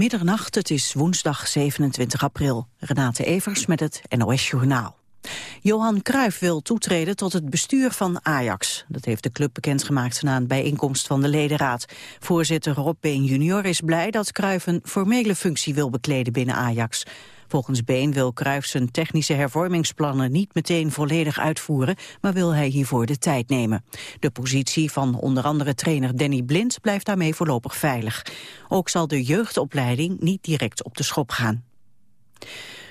Middernacht, het is woensdag 27 april. Renate Evers met het NOS Journaal. Johan Cruijff wil toetreden tot het bestuur van Ajax. Dat heeft de club bekendgemaakt na een bijeenkomst van de ledenraad. Voorzitter Rob Been junior is blij dat Cruijff een formele functie wil bekleden binnen Ajax. Volgens Been wil Cruijff zijn technische hervormingsplannen niet meteen volledig uitvoeren, maar wil hij hiervoor de tijd nemen. De positie van onder andere trainer Danny Blind blijft daarmee voorlopig veilig. Ook zal de jeugdopleiding niet direct op de schop gaan.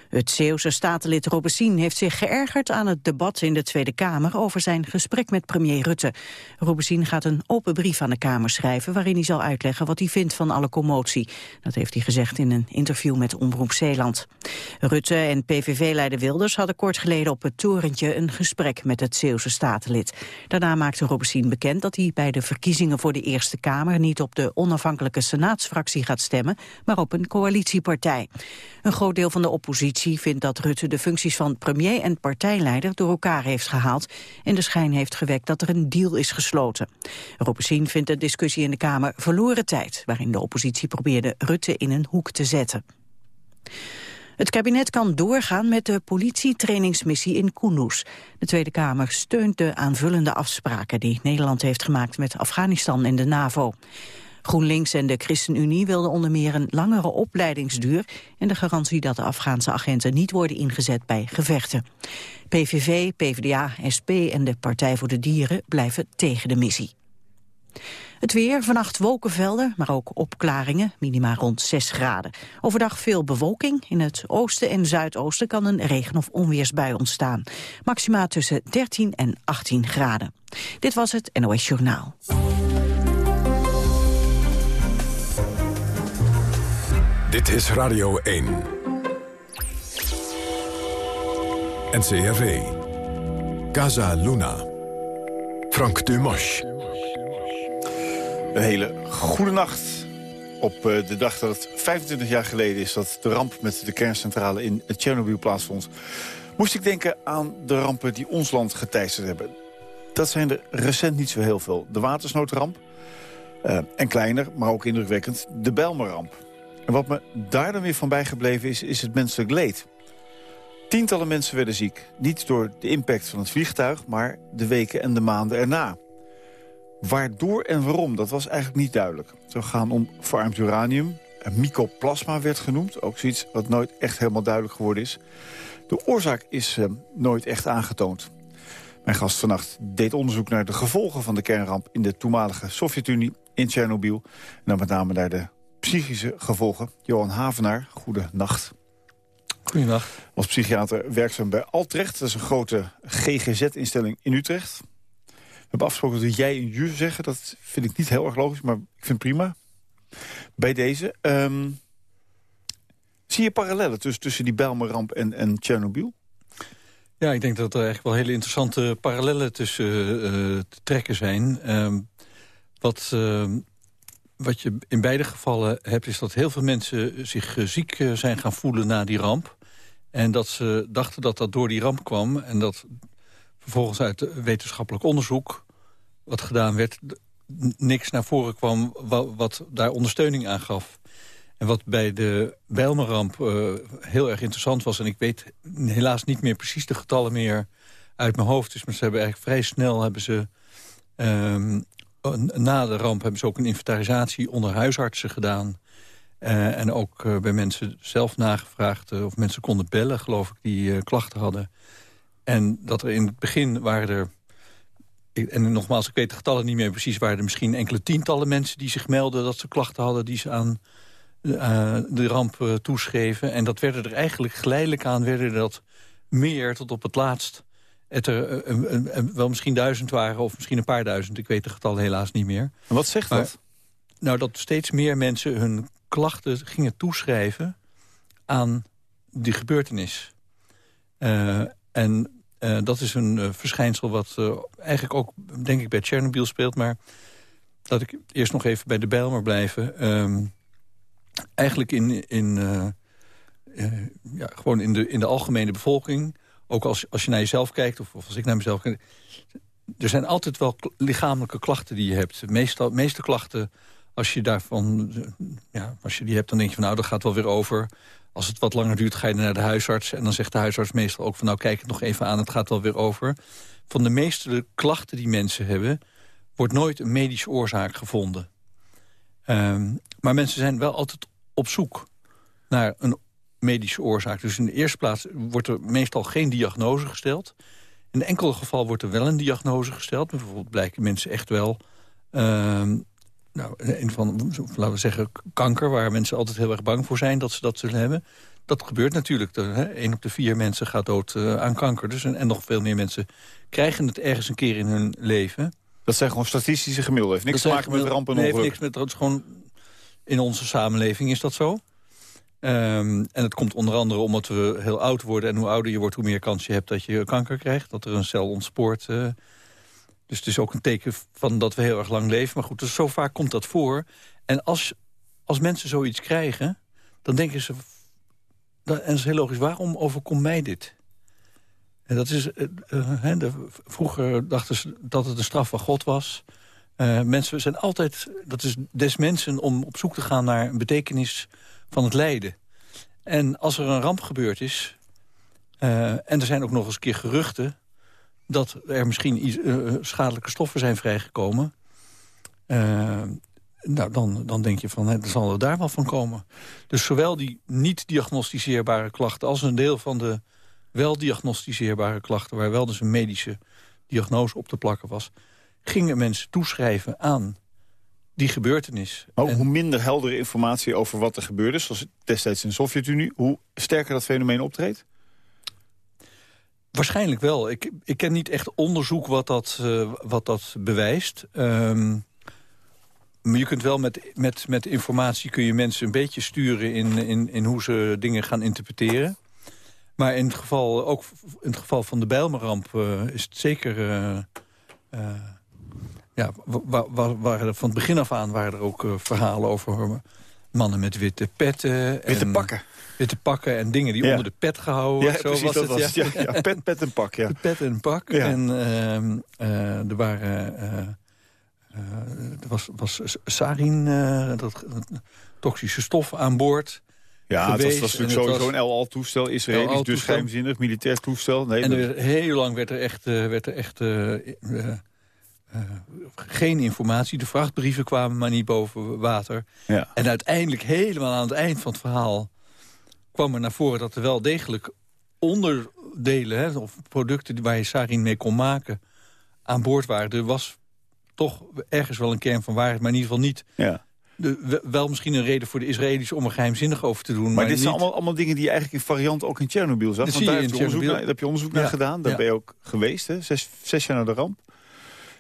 Het Zeeuwse statenlid Robesien heeft zich geërgerd aan het debat in de Tweede Kamer over zijn gesprek met premier Rutte. Robesien gaat een open brief aan de Kamer schrijven waarin hij zal uitleggen wat hij vindt van alle commotie. Dat heeft hij gezegd in een interview met Omroep Zeeland. Rutte en PVV-leider Wilders hadden kort geleden op het torentje een gesprek met het Zeeuwse statenlid. Daarna maakte Robesien bekend dat hij bij de verkiezingen voor de Eerste Kamer niet op de onafhankelijke senaatsfractie gaat stemmen, maar op een coalitiepartij. Een groot deel van de oppositie vindt dat Rutte de functies van premier en partijleider door elkaar heeft gehaald en de schijn heeft gewekt dat er een deal is gesloten. Ropesien vindt de discussie in de Kamer verloren tijd, waarin de oppositie probeerde Rutte in een hoek te zetten. Het kabinet kan doorgaan met de politietrainingsmissie in Kunduz. De Tweede Kamer steunt de aanvullende afspraken die Nederland heeft gemaakt met Afghanistan en de NAVO. GroenLinks en de ChristenUnie wilden onder meer een langere opleidingsduur en de garantie dat de Afghaanse agenten niet worden ingezet bij gevechten. PVV, PvdA, SP en de Partij voor de Dieren blijven tegen de missie. Het weer, vannacht wolkenvelden, maar ook opklaringen, minima rond 6 graden. Overdag veel bewolking, in het oosten en zuidoosten kan een regen- of onweersbui ontstaan. Maxima tussen 13 en 18 graden. Dit was het NOS Journaal. Dit is Radio 1. NCRV. Casa Luna. Frank Dumas. Een hele goede nacht op eh, de dag dat het 25 jaar geleden is... dat de ramp met de kerncentrale in Tsjernobyl plaatsvond... moest ik denken aan de rampen die ons land geteisterd hebben. Dat zijn er recent niet zo heel veel. De watersnoodramp, uh, en kleiner, maar ook indrukwekkend, de Bijlmerramp. En wat me daar dan weer van bijgebleven is, is het menselijk leed. Tientallen mensen werden ziek. Niet door de impact van het vliegtuig, maar de weken en de maanden erna. Waardoor en waarom, dat was eigenlijk niet duidelijk. Zou gaan om verarmd uranium. Mycoplasma werd genoemd, ook zoiets wat nooit echt helemaal duidelijk geworden is. De oorzaak is uh, nooit echt aangetoond. Mijn gast vannacht deed onderzoek naar de gevolgen van de kernramp... in de toenmalige Sovjet-Unie in Tsjernobyl. En dan met name naar de psychische gevolgen. Johan Havenaar, goede nacht. Goedenacht. Als psychiater werkzaam bij Altrecht. Dat is een grote GGZ-instelling in Utrecht. We hebben afgesproken dat jij en je zeggen. Dat vind ik niet heel erg logisch, maar ik vind het prima. Bij deze. Um, zie je parallellen tussen, tussen die Bijlmerramp en, en Tsjernobyl? Ja, ik denk dat er eigenlijk wel hele interessante parallellen tussen uh, te trekken zijn. Um, wat uh, wat je in beide gevallen hebt... is dat heel veel mensen zich eh, ziek eh, zijn gaan voelen na die ramp. En dat ze dachten dat dat door die ramp kwam. En dat vervolgens uit wetenschappelijk onderzoek... wat gedaan werd, niks naar voren kwam wat, daar ondersteuning aan gaf. En wat bij de Bijlmerramp uh, heel erg interessant was... en ik weet helaas niet meer precies de getallen meer uit mijn hoofd... dus maar ze hebben eigenlijk vrij snel hebben ze um, na de ramp hebben ze ook een inventarisatie onder huisartsen gedaan. Uh, en ook uh, bij mensen zelf nagevraagd uh, of mensen konden bellen, geloof ik, die klachten hadden. En dat er in het begin waren er... En nogmaals, ik weet de getallen niet meer precies... waren er misschien enkele tientallen mensen die zich melden... dat ze klachten hadden die ze aan de ramp toeschreven. En dat werden er eigenlijk geleidelijk aan... werden dat meer tot op het laatst het er eh, wel misschien duizend waren of misschien een paar duizend. Ik weet de getallen helaas niet meer. En wat zegt dat? Nou, dat steeds meer mensen hun klachten gingen toeschrijven aan die gebeurtenis. Uh, en uh, dat is een uh, verschijnsel wat eigenlijk ook, denk ik, bij Tsjernobyl speelt. Maar dat ik eerst nog even bij de Bijlmer blijven. Um, eigenlijk in, in, ja, gewoon in, de, in de algemene bevolking ook als, als je naar jezelf kijkt, of, als ik naar mezelf kijk... er zijn altijd wel lichamelijke klachten die je hebt. De meeste, meeste klachten, als je daarvan, ja, als je die hebt, dan denk je van nou, dat gaat wel weer over. Als het wat langer duurt, ga je naar de huisarts. En dan zegt de huisarts meestal ook van nou, kijk het nog even aan, het gaat wel weer over. Van de meeste klachten die mensen hebben, wordt nooit een medische oorzaak gevonden. Ehm, maar mensen zijn wel altijd op zoek naar een medische oorzaak. Dus in de eerste plaats wordt er meestal geen diagnose gesteld. In enkele geval wordt er wel een diagnose gesteld. Bijvoorbeeld blijken mensen echt wel... Uh, nou, een van, laten we zeggen, kanker... waar mensen altijd heel erg bang voor zijn dat ze dat zullen hebben. Dat gebeurt natuurlijk. Een op de vier mensen gaat dood uh, aan kanker. Dus, en, en, nog veel meer mensen krijgen het ergens een keer in hun leven. Dat zijn gewoon statistische gemiddelden. Heeft niks te maken met rampen en nee, heeft niks met... Is gewoon, in onze samenleving is dat zo. Um, en het komt onder andere omdat we heel oud worden... en hoe ouder je wordt, hoe meer kans je hebt dat je kanker krijgt. Dat er een cel ontspoort. Uh, dus het is ook een teken van dat we heel erg lang leven. Maar goed, dus zo vaak komt dat voor. En als, als mensen zoiets krijgen, dan denken ze... en dat is heel logisch, waarom overkomt mij dit? En dat is, uh, de, vroeger dachten ze dat het een straf van God was. Mensen zijn altijd, dat is des mensen om op zoek te gaan naar een betekenis van het lijden. En als er een ramp gebeurd is... Uh, en er zijn ook nog eens een keer geruchten... dat er misschien uh, schadelijke stoffen zijn vrijgekomen... Nou, dan, dan denk je van, hè, dan zal er daar wel van komen. Dus zowel die niet diagnosticeerbare klachten... als een deel van de wel diagnosticeerbare klachten... waar wel dus een medische diagnose op te plakken was... gingen mensen toeschrijven aan die gebeurtenis. Ook hoe minder heldere informatie over wat er gebeurde... zoals destijds in de Sovjet-Unie... hoe sterker dat fenomeen optreedt? Waarschijnlijk wel. Ik, ik ken niet echt onderzoek wat dat, uh, wat dat bewijst. Um, maar je kunt wel met, met, met informatie kun je mensen een beetje sturen... In, in, in hoe ze dingen gaan interpreteren. Maar in het geval, ook in het geval van de Bijlmerramp uh, is het zeker... Uh, ja, waar, van het begin af aan waren er ook uh, verhalen over mannen met witte petten. Witte en, pakken. Witte pakken en dingen die ja. onder de pet gehouden. Ja, zo precies, was dat het. Was, ja. ja, pet, pet en pak, ja. Pet en pak. En uh, er waren... er was, was sarin, dat toxische stof aan boord. Ja, geweest. het was, was natuurlijk sowieso een LAL-toestel. Israëlisch, dus geheimzinnig, militair toestel. Nee, en er, heel lang werd er echt, werd er echt uh, geen informatie. De vrachtbrieven kwamen maar niet boven water. Ja. En uiteindelijk, helemaal aan het eind van het verhaal... kwam er naar voren dat er wel degelijk onderdelen... Hè, of producten waar je sarin mee kon maken... aan boord waren. Er was toch ergens wel een kern van waarheid, maar in ieder geval niet... Ja. De, wel misschien een reden voor de Israëli's om er geheimzinnig over te doen. Maar, maar dit niet... zijn allemaal, allemaal dingen die je eigenlijk in variant ook in Tsjernobyl zag. Want daar heb je, onderzoek naar, daar heb je onderzoek Ja. naar gedaan. Daar Ja. ben je ook geweest, hè? Zes, zes jaar na de ramp.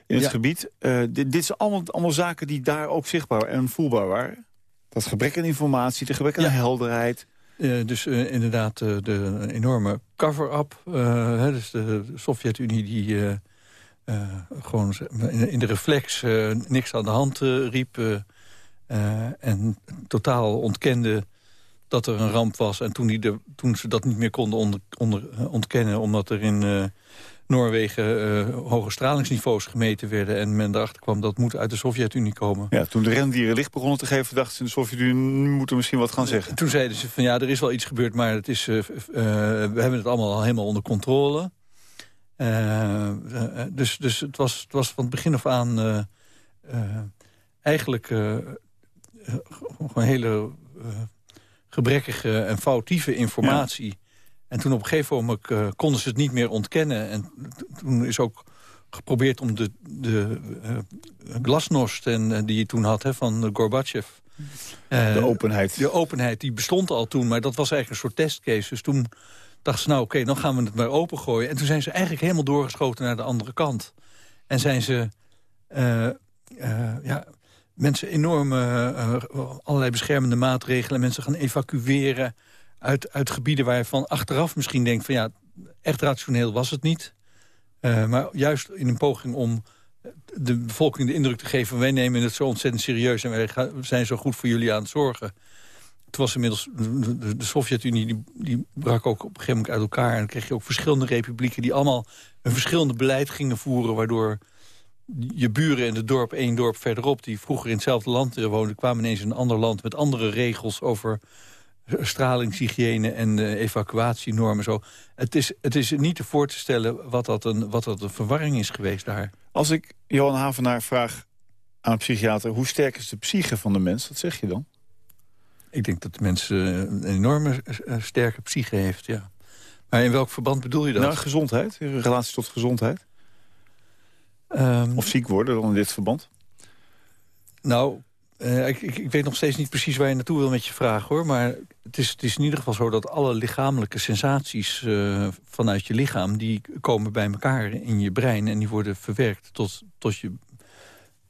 In het Ja. gebied. Eh, dit, dit zijn allemaal, allemaal zaken die daar ook zichtbaar en voelbaar waren. Dat gebrek aan informatie, de gebrek aan Ja. helderheid. Eh, dus eh, inderdaad de enorme cover-up. dus de Sovjet-Unie die gewoon in, in de reflex niks aan de hand riep. en totaal ontkende dat er een ramp was. En toen, die de, toen ze dat niet meer konden onder, onder, ontkennen... omdat er in Noorwegen eh, hoge stralingsniveaus gemeten werden... en men erachter kwam dat moet uit de Sovjet-Unie komen. Ja, toen de rendieren licht begonnen te geven, dachten ze in de Sovjet-Unie, moeten we misschien wat gaan zeggen. Toen zeiden ze van ja, er is wel iets gebeurd, maar het is, eh, eh, we hebben het allemaal al helemaal onder controle. Eh, eh, dus dus het, was, het was van het begin af aan eh, eh, eigenlijk eh, eh, gewoon hele eh, gebrekkige en foutieve informatie. En toen op een gegeven moment eh, konden ze het niet meer ontkennen. En toen is ook geprobeerd om de, de eh, glasnost en, eh, die je toen had hè, van Gorbachev... De openheid. de openheid die bestond al toen, maar dat was eigenlijk een soort testcase. Dus toen dachten ze, nou oké, dan gaan we het maar opengooien. En toen zijn ze eigenlijk helemaal doorgeschoten naar de andere kant. En zijn ze ja, mensen enorme allerlei beschermende maatregelen... mensen gaan evacueren uit, uit gebieden waar je van achteraf misschien denkt... van ja, echt rationeel was het niet. Eh, maar juist in een poging om de bevolking de indruk te geven... wij nemen het zo ontzettend serieus en wij zijn zo goed voor jullie aan het zorgen. Het was inmiddels, de, de- Sovjet-Unie die, die brak ook op een gegeven moment uit elkaar. En dan kreeg je ook verschillende republieken die allemaal een verschillende beleid gingen voeren... waardoor je buren in het dorp, één dorp verderop... die vroeger in hetzelfde land woonden... kwamen ineens in een ander land met andere regels over stralingshygiëne en uh, evacuatienormen. Zo. Het, is, het is niet te voor te stellen wat dat, een, wat dat een verwarring is geweest daar. Als ik Johan Havenaar vraag aan een psychiater... hoe sterk is de psyche van de mens, wat zeg je dan? Ik denk dat de mens een enorme sterke psyche heeft, ja. Maar in welk verband bedoel je dat? Nou, gezondheid, in relatie tot gezondheid. Um, of ziek worden dan in dit verband? Nou, uh, ik, ik, weet nog steeds niet precies waar je naartoe wil met je vraag, hoor. Maar het is, het is in ieder geval zo dat alle lichamelijke sensaties uh, vanuit je lichaam... die komen bij elkaar in je brein en die worden verwerkt tot, tot je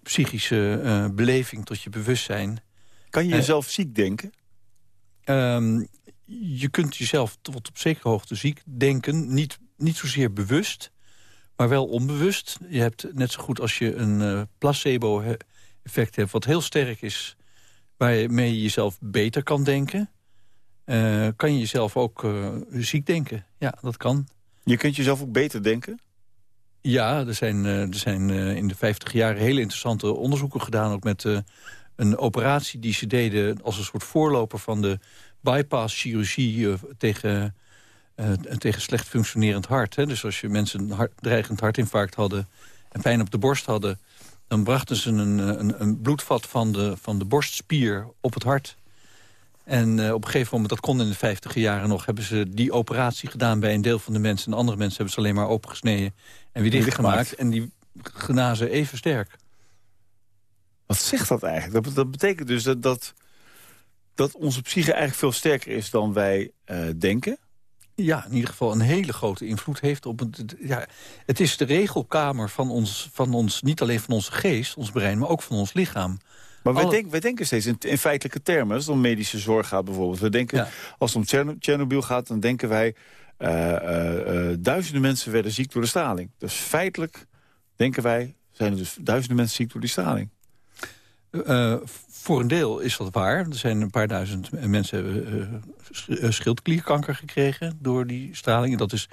psychische uh, beleving, tot je bewustzijn. Kan je jezelf ziek denken? Um, je kunt jezelf tot op zekere hoogte ziek denken. Niet, niet zozeer bewust, maar wel onbewust. Je hebt net zo goed als je een uh, hebt... wat heel sterk is, waarmee je jezelf beter kan denken... Uh, kan je jezelf ook uh, ziek denken. Ja, dat kan. Je kunt jezelf ook beter denken? Ja, er zijn, er zijn in de 50 jaar hele interessante onderzoeken gedaan... ook met een operatie die ze deden als een soort voorloper van de bypass-chirurgie tegen, tegen slecht functionerend hart. Hè. Dus als je mensen een hart, dreigend hartinfarct hadden en pijn op de borst hadden... dan brachten ze een, eh, een, een bloedvat van de, van de borstspier op het hart. En uh, op een gegeven moment, dat kon in de vijftige jaren nog... hebben ze die operatie gedaan bij een deel van de mensen. En andere mensen hebben ze alleen maar opengesneden en weer dichtgemaakt. En die genazen even sterk. Wat zegt dat eigenlijk? Dat, dat betekent dus dat, dat dat onze psyche eigenlijk veel sterker is dan wij uh, denken? Ja, in ieder geval een hele grote invloed heeft op het... Ja, het is de regelkamer van ons, van ons, niet alleen van onze geest, ons brein... maar ook van ons lichaam. Maar wij, denken, wij denken steeds in, in, feitelijke termen. Als het om medische zorg gaat bijvoorbeeld. We denken, Als het om Tsjernobyl gaat, dan denken wij... Uh, uh, duizenden mensen werden ziek door de straling. Dus feitelijk denken wij, zijn er dus duizenden mensen ziek door die straling. Uh, voor een deel is dat waar. Er zijn een paar duizend mensen hebben uh, schildklierkanker gekregen door die straling. Dat is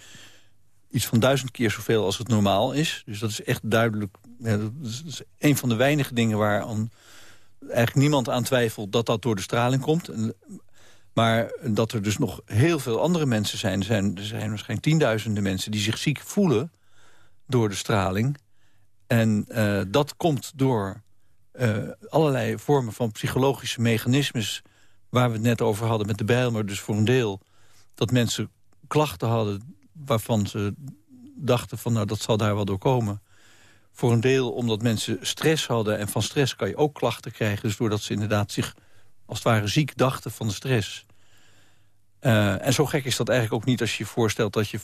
iets van duizend keer zoveel als het normaal is. Dus dat is echt duidelijk. Ja, dat, is, een van de weinige dingen waar eigenlijk niemand aan twijfelt dat dat door de straling komt. Maar dat er dus nog heel veel andere mensen zijn. Er zijn, er zijn waarschijnlijk tienduizenden mensen die zich ziek voelen door de straling. En dat komt door uh, allerlei vormen van psychologische mechanismes... waar we het net over hadden met de Bijlmer. Dus voor een deel dat mensen klachten hadden... waarvan ze dachten van nou dat zal daar wel door komen. Voor een deel omdat mensen stress hadden. En van stress kan je ook klachten krijgen. Dus doordat ze inderdaad zich als het ware ziek dachten van de stress. Uh, en zo gek is dat eigenlijk ook niet als je je voorstelt dat je...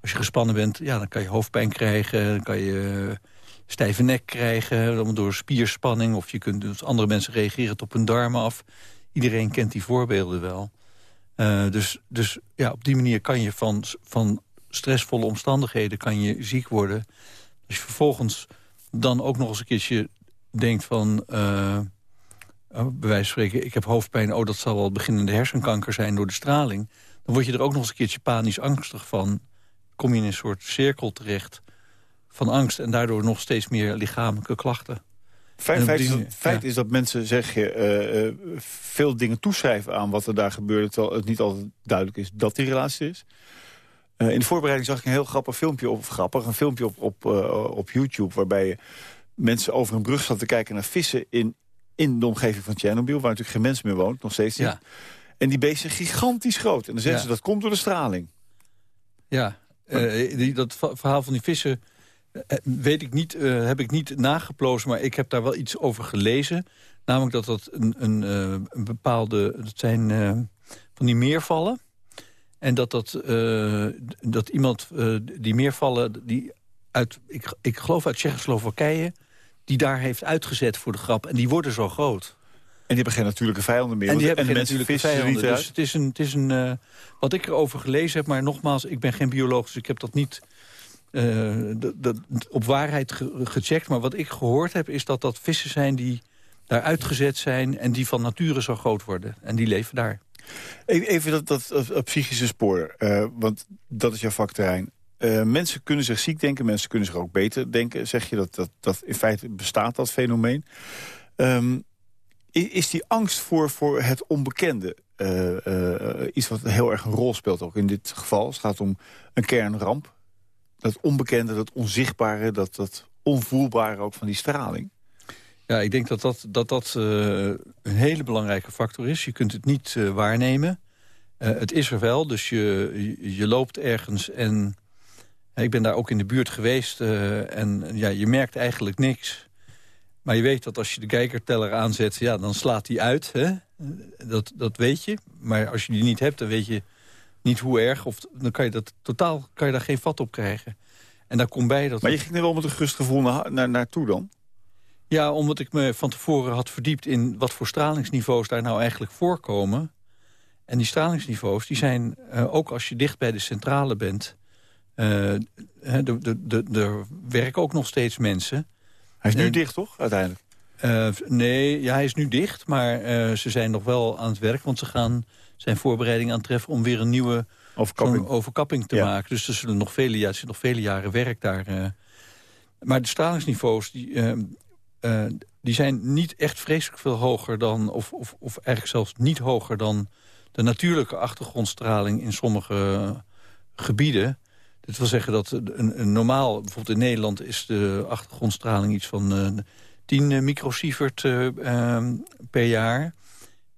als je gespannen bent, ja, dan kan je hoofdpijn krijgen. Dan kan je stijve nek krijgen door spierspanning. Of je kunt dus andere mensen reageren op hun darmen af. Iedereen kent die voorbeelden wel. Uh, dus, dus ja, op die manier kan je van, van stressvolle omstandigheden kan je ziek worden. Als je vervolgens dan ook nog eens een keertje denkt van... Uh, bij wijze van spreken, ik heb hoofdpijn... oh, dat zal wel beginnende hersenkanker zijn door de straling... dan word je er ook nog eens een keertje panisch angstig van. Kom je in een soort cirkel terecht van angst... en daardoor nog steeds meer lichamelijke klachten. Feit, feit, is, dat, feit is, dat, mensen zeg je, uh, uh, veel dingen toeschrijven aan wat er daar gebeurde... terwijl het niet altijd duidelijk is dat die relatie is. Uh, in de voorbereiding zag ik een heel grappig filmpje, of grappig, een filmpje op, op, op YouTube... waarbij je mensen over een brug zaten te kijken naar vissen in, in de omgeving van Tsjernobyl... waar natuurlijk geen mens meer woont, nog steeds niet. Ja. En die beesten gigantisch groot. En dan zeggen ze, dat komt door de straling. Ja, die, dat verhaal van die vissen eh, weet ik niet, uh, heb ik niet nageplozen, maar ik heb daar wel iets over gelezen. Namelijk dat dat een, een, uh, een bepaalde, dat zijn van die meervallen. En dat, dat, dat iemand die meervallen, die uit, ik, ik geloof uit Tsjechoslowakije... die daar heeft uitgezet voor de grap. En die worden zo groot. En die hebben geen natuurlijke vijanden meer. En die hebben geen natuurlijke vijanden. Dus het is, een, het is een, wat ik erover gelezen heb, maar nogmaals, ik ben geen bioloog... dus ik heb dat niet uh, op waarheid gecheckt. Maar wat ik gehoord heb is dat dat vissen zijn die daar uitgezet zijn... en die van nature zo groot worden. En die leven daar. Even dat, dat, psychische spoor, uh, want dat is jouw vakterrein. mensen kunnen zich ziek denken, mensen kunnen zich ook beter denken. Zeg je dat, dat, dat in feite bestaat dat fenomeen. Ehm, is die angst voor, voor het onbekende iets wat heel erg een rol speelt ook in dit geval? Het gaat om een kernramp. Dat onbekende, dat onzichtbare, dat, dat onvoelbare ook van die straling. Ja, ik denk dat dat, dat, dat een hele belangrijke factor is. Je kunt het niet waarnemen. Uh, het is er wel, dus je, je loopt ergens en... Ik ben daar ook in de buurt geweest en ja, je merkt eigenlijk niks. Maar je weet dat als je de kijkerteller aanzet, ja, dan slaat die uit. Hè? Dat, dat weet je. Maar als je die niet hebt, dan weet je niet hoe erg. Of dan kan je dat totaal kan je daar geen vat op krijgen. En daar komt bij dat... Maar je ging er wel met een gerust gevoel naar, naar, naartoe dan? Ja, omdat ik me van tevoren had verdiept in wat voor stralingsniveaus daar nou eigenlijk voorkomen. En die stralingsniveaus die zijn, uh, ook als je dicht bij de centrale bent... Uh, er werken ook nog steeds mensen. Hij is nu dicht, toch, uiteindelijk? Uh, nee, ja, hij is nu dicht, maar ze zijn nog wel aan het werk... want ze gaan zijn voorbereiding aantreffen om weer een nieuwe overkapping, overkapping te maken. Dus er zullen nog vele, ja, nog vele jaren werk daar. maar de stralingsniveaus die, die zijn niet echt vreselijk veel hoger dan... of, of, of eigenlijk zelfs niet hoger dan de natuurlijke achtergrondstraling in sommige gebieden. Dat wil zeggen dat een, een, normaal, bijvoorbeeld in Nederland... is de achtergrondstraling iets van uh, 10 microsievert uh, per jaar.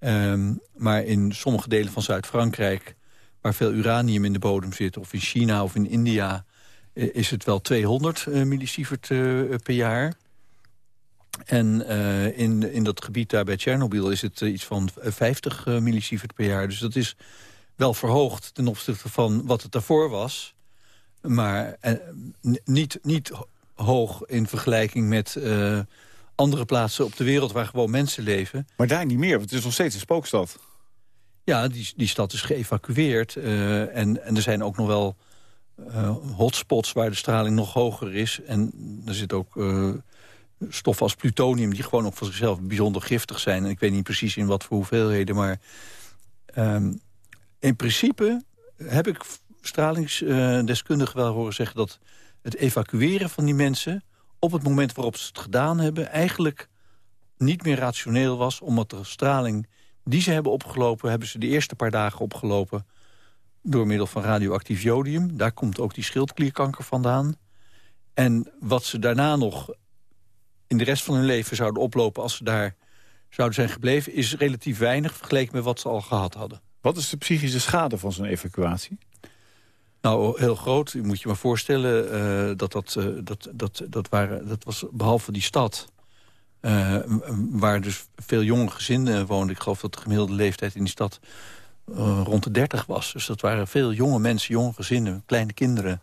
Um, maar in sommige delen van Zuid-Frankrijk... waar veel uranium in de bodem zit, of in China of in India... is het wel 200 uh, millisievert per jaar. En in, in dat gebied daar bij Tsjernobyl is het iets van 50 uh, millisievert per jaar. Dus dat is wel verhoogd ten opzichte van wat het daarvoor was. Maar eh, niet, niet hoog in vergelijking met andere plaatsen op de wereld... waar gewoon mensen leven. Maar daar niet meer, want het is nog steeds een spookstad. Ja, die, die stad is geëvacueerd. en, en er zijn ook nog wel hotspots waar de straling nog hoger is. En er zit ook stoffen als plutonium... die gewoon ook voor zichzelf bijzonder giftig zijn. En ik weet niet precies in wat voor hoeveelheden, maar... Um, in principe heb ik stralingsdeskundigen wel horen zeggen... dat het evacueren van die mensen op het moment waarop ze het gedaan hebben... eigenlijk niet meer rationeel was, omdat de straling die ze hebben opgelopen... hebben ze de eerste paar dagen opgelopen door middel van radioactief jodium. Daar komt ook die schildklierkanker vandaan. En wat ze daarna nog in de rest van hun leven zouden oplopen... als ze daar zouden zijn gebleven... is relatief weinig vergeleken met wat ze al gehad hadden. Wat is de psychische schade van zo'n evacuatie? Nou, heel groot. Je moet je maar voorstellen uh, dat, dat, uh, dat, dat, dat, waren, dat was behalve die stad... Uh, waar dus veel jonge gezinnen woonden. Ik geloof dat de gemiddelde leeftijd in die stad rond de 30 was. Dus dat waren veel jonge mensen, jonge gezinnen, kleine kinderen...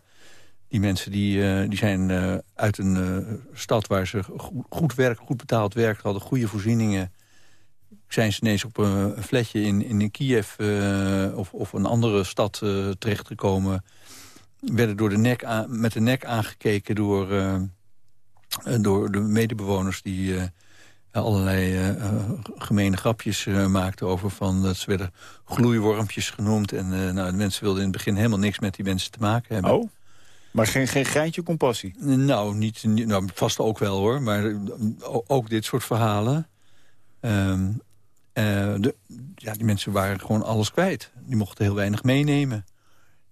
Die mensen die, die zijn uit een stad waar ze goed werk, goed betaald werk hadden, goede voorzieningen. Zijn ze ineens op een, een flatje in, in Kiev of, of een andere stad terechtgekomen. Werden door de nek aan, met de nek aangekeken door, door de medebewoners die allerlei gemene grapjes maakten over van dat ze werden gloeiwormpjes genoemd. En nou, de mensen wilden in het begin helemaal niks met die mensen te maken hebben. Oh. Maar geen, geen geintje compassie? Nou, niet, nou, vast ook wel hoor. Maar eh, ook dit soort verhalen. Um, uh, de, ja, die mensen waren gewoon alles kwijt. Die mochten heel weinig meenemen.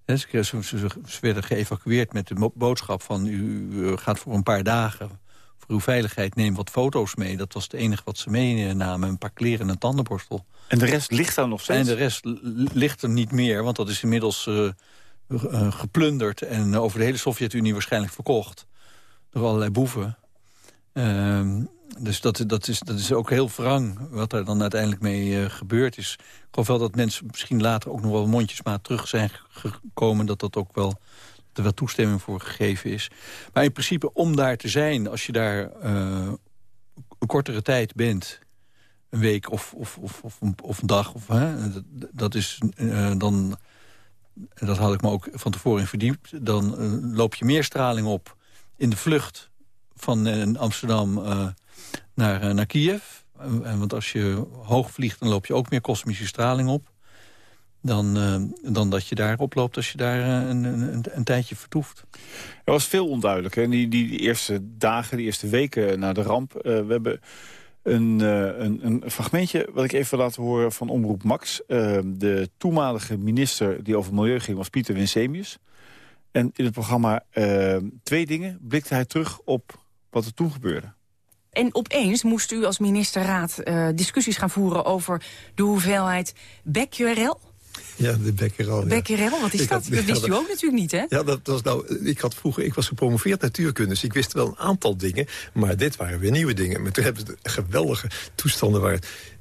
ze, ze, ze, werden geëvacueerd met de boodschap van... u gaat voor een paar dagen voor uw veiligheid neem wat foto's mee. Dat was het enige wat ze meenamen. Een paar kleren en een tandenborstel. En de rest ligt daar nog steeds? En de rest ligt er niet meer, want dat is inmiddels... Uh, uh, geplunderd en over de hele Sovjet-Unie waarschijnlijk verkocht. Door allerlei boeven. Uh, dus dat, dat, is, dat is ook heel wrang wat er dan uiteindelijk mee uh, gebeurd is. Ik geloof wel dat mensen misschien later ook nog wel mondjesmaat terug zijn gekomen... dat dat ook wel, er wel toestemming voor gegeven is. Maar in principe om daar te zijn, als je daar uh, een kortere tijd bent... een week of, of, of, of, of een dag, of, hè, dat, is dan en dat had ik me ook van tevoren verdiept... dan loop je meer straling op in de vlucht van Amsterdam naar, naar Kiev. want als je hoog vliegt, dan loop je ook meer kosmische straling op. dan, dan dat je daar oploopt als je daar een, een, een, tijdje vertoeft. Er was veel onduidelijk. Hè? Die, die, eerste dagen, die eerste weken na de ramp. we hebben een, een, een, fragmentje wat ik even laten horen van Omroep Max. de toenmalige minister die over milieu ging was Pieter Winsemius. En in het programma Twee Dingen blikte hij terug op wat er toen gebeurde. En opeens moest u als ministerraad uh, discussies gaan voeren over de hoeveelheid becquerel. Ja, de becquerel. Becquerel, wat is dat? dat wist u ook natuurlijk niet, hè? Ja, dat was nou, ik had vroeger, ik was gepromoveerd natuurkunde, dus ik wist wel een aantal dingen, maar dit waren weer nieuwe dingen. Maar toen hebben ze geweldige toestanden waar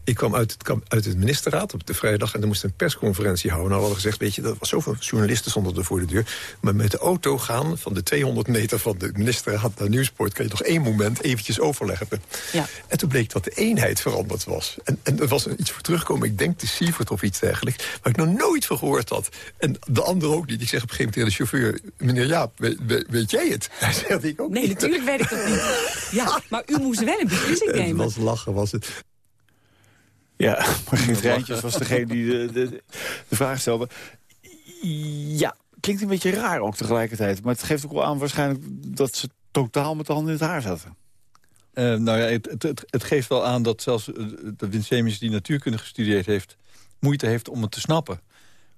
ik kwam uit het, uit het ministerraad op de vrijdag... en dan moest een persconferentie houden. Nou, we hadden gezegd, weet je, dat was zoveel journalisten stonden er voor de deur. Maar met de auto gaan van de 200 meter van de ministerraad naar Nieuwsport... kan je toch één moment eventjes overleggen. Ja. En toen bleek dat de eenheid veranderd was. En, en er was iets voor terugkomen, ik denk de Sievert of iets dergelijks... waar ik nog nooit van gehoord had. En de andere ook niet. Ik zeg op een gegeven moment tegen de chauffeur... meneer Jaap, weet, weet, jij het? Hij zegt, ik ook Nee, natuurlijk weet ik dat niet. Ja, maar u moest wel een beslissing nemen. Het was lachen, was het. Ja, Margriet Rijntjes was degene die de, de, de vraag stelde. Ja, klinkt een beetje raar ook tegelijkertijd. Maar het geeft ook wel aan waarschijnlijk dat ze totaal met de handen in het haar zaten. Uh, nou ja, het, het, het, geeft wel aan dat zelfs de Winsemius die natuurkunde gestudeerd heeft... moeite heeft om het te snappen.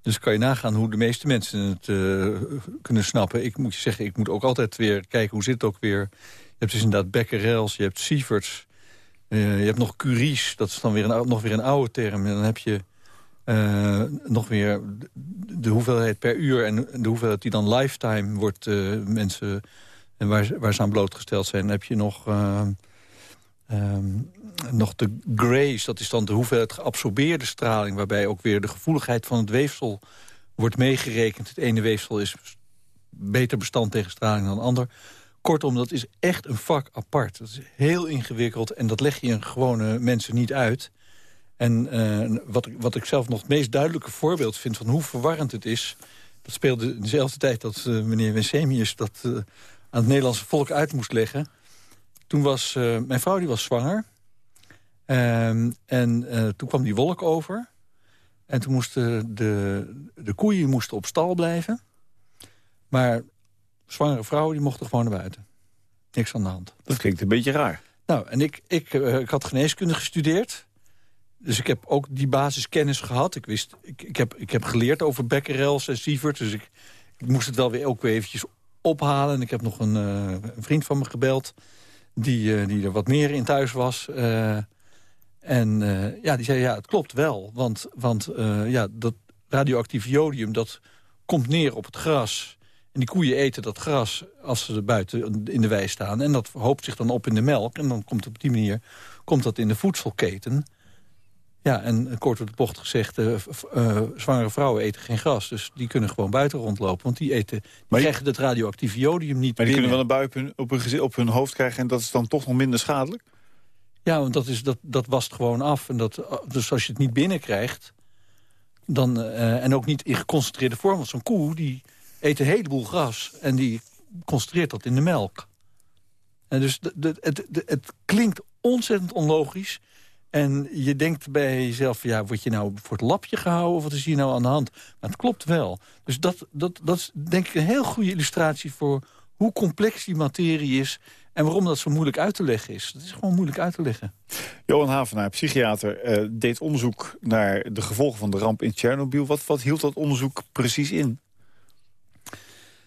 Dus kan je nagaan hoe de meeste mensen het uh, kunnen snappen. Ik moet je zeggen, ik moet ook altijd weer kijken hoe zit het ook weer. Je hebt dus inderdaad Becquerels, je hebt Sieverts... Uh, je hebt nog curies, dat is dan weer een, nog weer een oude term. En dan heb je uh, nog weer de hoeveelheid per uur... en de hoeveelheid die dan lifetime wordt uh, mensen... en waar, waar ze aan blootgesteld zijn. Dan heb je nog, um, nog de grace, dat is dan de hoeveelheid geabsorbeerde straling... waarbij ook weer de gevoeligheid van het weefsel wordt meegerekend. Het ene weefsel is beter bestand tegen straling dan het ander... Kortom, dat is echt een vak apart. Dat is heel ingewikkeld en dat leg je een gewone mensen niet uit. En uh, wat, wat ik zelf nog het meest duidelijke voorbeeld vind... van hoe verwarrend het is... dat speelde in dezelfde tijd dat uh, meneer Winsemius... dat uh, aan het Nederlandse volk uit moest leggen. Toen was mijn vrouw die was zwanger. Ehm, en toen kwam die wolk over. En toen moesten de, de koeien moesten op stal blijven. Maar zwangere vrouwen die mochten gewoon naar buiten. Niks aan de hand. Dat klinkt een beetje raar. Nou, en ik, ik, uh, ik had geneeskunde gestudeerd. Dus ik heb ook die basiskennis gehad. Ik, wist, ik, ik, heb, ik heb geleerd over Becquerels en Sievert. Dus ik, ik moest het wel weer ook weer eventjes ophalen. En ik heb nog een, uh, een vriend van me gebeld... Die, uh, die er wat meer in thuis was. en ja, die zei, ja, het klopt wel. Want, want ja, dat radioactief jodium, dat komt neer op het gras... En die koeien eten dat gras als ze er buiten in de wei staan. En dat hoopt zich dan op in de melk. En dan komt op die manier komt dat in de voedselketen. Ja, en kort op de bocht gezegd, uh, uh, zwangere vrouwen eten geen gras. Dus die kunnen gewoon buiten rondlopen. Want die eten, die maar krijgen het radioactieve jodium niet Maar die kunnen wel een bui op hun, op, hun, op hun hoofd krijgen... en dat is dan toch nog minder schadelijk? Ja, want dat, is, dat, dat wast gewoon af. En dat, dus als je het niet binnenkrijgt... Dan, uh, en ook niet in geconcentreerde vorm. Want zo'n koe, die eet een heleboel gras en die concentreert dat in de melk. En dus het, het, klinkt ontzettend onlogisch. En je denkt bij jezelf, ja, word je nou voor het lapje gehouden... of wat is hier nou aan de hand? Maar het klopt wel. Dus dat, dat, dat is denk ik een heel goede illustratie voor hoe complex die materie is... en waarom dat zo moeilijk uit te leggen is. Dat is gewoon moeilijk uit te leggen. Johan Havenaar, psychiater, uh, deed onderzoek naar de gevolgen van de ramp in Tsjernobyl. Wat, wat hield dat onderzoek precies in?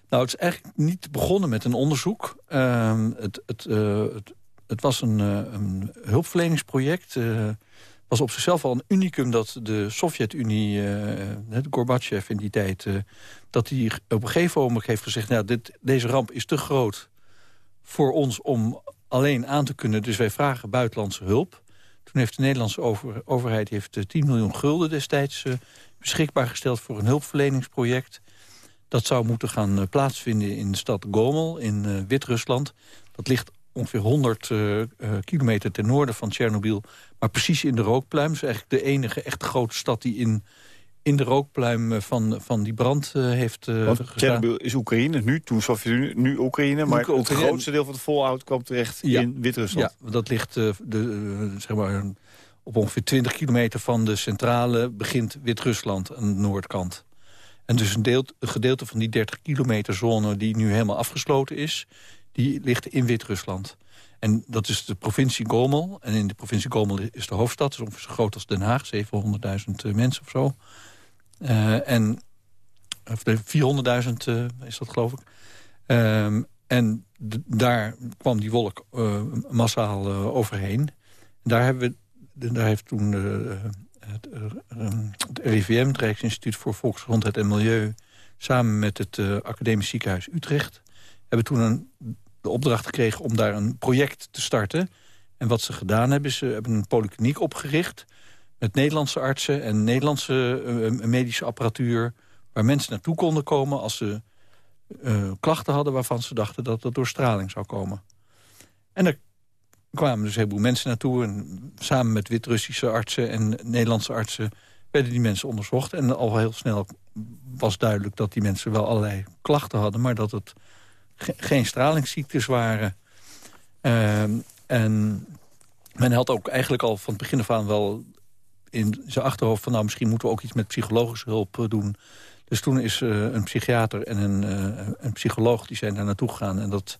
Nou, het is eigenlijk niet begonnen met een onderzoek. Uh, het, uh, het, het, was een, uh, een hulpverleningsproject. Uh, was op zichzelf al een unicum dat de Sovjet-Unie, de Gorbachev in die tijd... dat hij op een gegeven moment heeft gezegd... Nou, dit, deze ramp is te groot voor ons om alleen aan te kunnen. Dus wij vragen buitenlandse hulp. Toen heeft de Nederlandse over, overheid heeft 10 miljoen gulden destijds beschikbaar gesteld... voor een hulpverleningsproject... Dat zou moeten gaan eh, plaatsvinden in de stad Gomel in uh, Wit-Rusland. Dat ligt ongeveer 100 uh, uh, kilometer ten noorden van Tsjernobyl. Maar precies in de rookpluim. Dat is eigenlijk de enige echt grote stad die in, in de rookpluim eh, van, van die brand heeft uh, Want Tsjernobyl is Oekraïne nu, toen Sovjet-Unie, nu Oekraïne. Maar het grootste deel van het volhoud kwam terecht in Wit-Rusland. Ja, dat ligt de, zeg maar, op ongeveer 20 kilometer van de centrale begint Wit-Rusland aan de noordkant. En dus een, deel, een gedeelte van die 30 kilometer zone die nu helemaal afgesloten is... die ligt in Wit-Rusland. En dat is de provincie Gomel. En in de provincie Gomel is de hoofdstad. ongeveer zo groot als Den Haag. 700.000 eh, mensen of zo. Uh, en 400.000 uh, is dat, geloof ik. Uh, en daar kwam die wolk massaal overheen. Daar, hebben we, daar heeft toen het, het RIVM, het Rijksinstituut voor Volksgezondheid en Milieu... samen met het Academisch Ziekenhuis Utrecht... hebben toen een de opdracht gekregen om daar een project te starten. En wat ze gedaan hebben, ze hebben een polykliniek opgericht... met Nederlandse artsen en Nederlandse uh, medische apparatuur... waar mensen naartoe konden komen als ze uh, klachten hadden... waarvan ze dachten dat dat door straling zou komen. En er kwamen dus een heleboel mensen naartoe... en samen met Wit-Russische artsen en Nederlandse artsen... werden die mensen onderzocht. En al heel snel was duidelijk dat die mensen wel allerlei klachten hadden... maar dat het geen stralingsziektes waren. Ehm, en men had ook eigenlijk al van het begin af aan wel in zijn achterhoofd... van nou, misschien moeten we ook iets met psychologische hulp eh, doen. Dus toen is uh, een psychiater en een, uh, een, psycholoog die zijn daar naartoe gegaan. En dat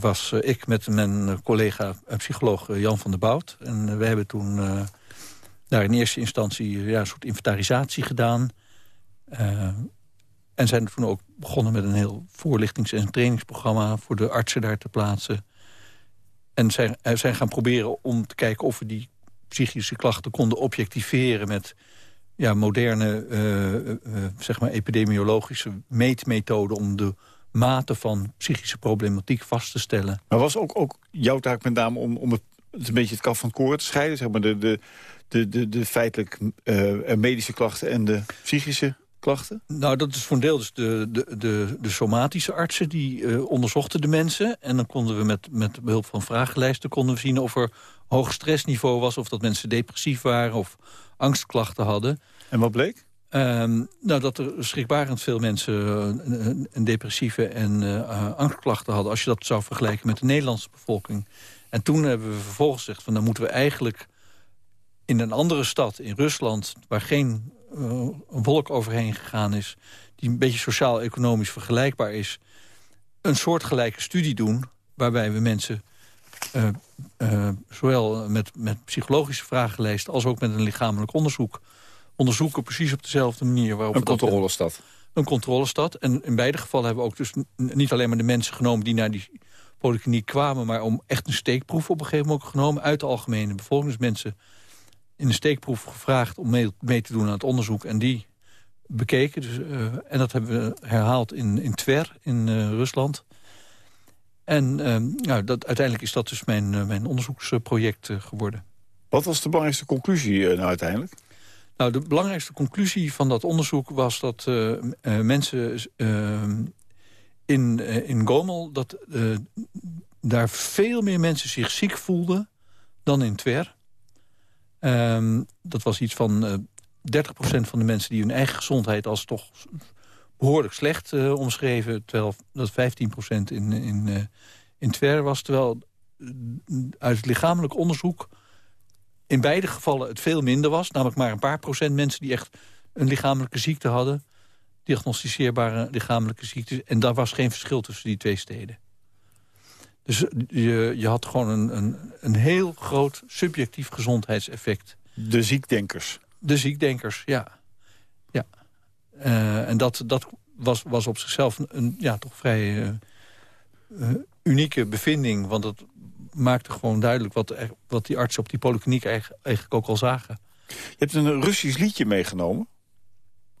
was ik met mijn collega psycholoog Jan van der Bout. En we hebben toen daar in eerste instantie ja, een soort inventarisatie gedaan... En zijn toen ook begonnen met een heel voorlichtings- en trainingsprogramma... voor de artsen daar te plaatsen. En zijn, eh, zijn gaan proberen om te kijken of we die psychische klachten konden objectiveren... met ja, moderne zeg maar epidemiologische meetmethoden... om de mate van psychische problematiek vast te stellen. Maar was ook, ook jouw taak met name om, om het, het een beetje het kaf van het koren te scheiden? Zeg maar de, de, de, de, de feitelijk medische klachten en de psychische klachten? Nou, dat is voor een deel dus de, de, de, de somatische artsen die uh, onderzochten de mensen. En dan konden we met, met behulp van vragenlijsten konden we zien of er hoog stressniveau was... of dat mensen depressief waren of angstklachten hadden. En wat bleek? Um, nou, dat er schrikbarend veel mensen een, een depressieve en uh, angstklachten hadden... als je dat zou vergelijken met de Nederlandse bevolking. En toen hebben we vervolgens gezegd... van dan moeten we eigenlijk in een andere stad, in Rusland... waar geen een wolk overheen gegaan is... die een beetje sociaal-economisch vergelijkbaar is... een soortgelijke studie doen... waarbij we mensen uh, uh, zowel met, met psychologische vragenlijsten... als ook met een lichamelijk onderzoek onderzoeken... precies op dezelfde manier. Waarop een controlestad. Een controlestad. En in beide gevallen hebben we ook dus niet alleen maar de mensen genomen... die naar die polykliniek kwamen... maar om echt een steekproef op een gegeven moment genomen... uit de algemene bevolking. Dus mensen in de steekproef gevraagd om mee, mee, te doen aan het onderzoek. En die bekeken. Dus, uh, en dat hebben we herhaald in, in Tver, in uh, Rusland. En uh, nou, dat, uiteindelijk is dat dus mijn, mijn onderzoeksproject geworden. Wat was de belangrijkste conclusie nou uiteindelijk? Nou, de belangrijkste conclusie van dat onderzoek was dat mensen in, in Gomel... dat daar veel meer mensen zich ziek voelden dan in Tver. Um, dat was iets van uh, eh, 30% van de mensen die hun eigen gezondheid als toch behoorlijk slecht omschreven. Terwijl dat 15% in, in, in Twer was. Terwijl uit het lichamelijk onderzoek in beide gevallen het veel minder was. Namelijk maar een paar procent mensen die echt een lichamelijke ziekte hadden. Diagnosticeerbare lichamelijke ziektes. En daar was geen verschil tussen die twee steden. Dus je, je had gewoon een, een, een heel groot subjectief gezondheidseffect. De ziekdenkers. De ziekdenkers, ja. ja. Uh, en dat, dat was, was op zichzelf een ja, toch vrij uh, uh, unieke bevinding. Want het maakte gewoon duidelijk wat, wat die artsen op die polykliniek eigenlijk, ook al zagen. Je hebt een Russisch liedje meegenomen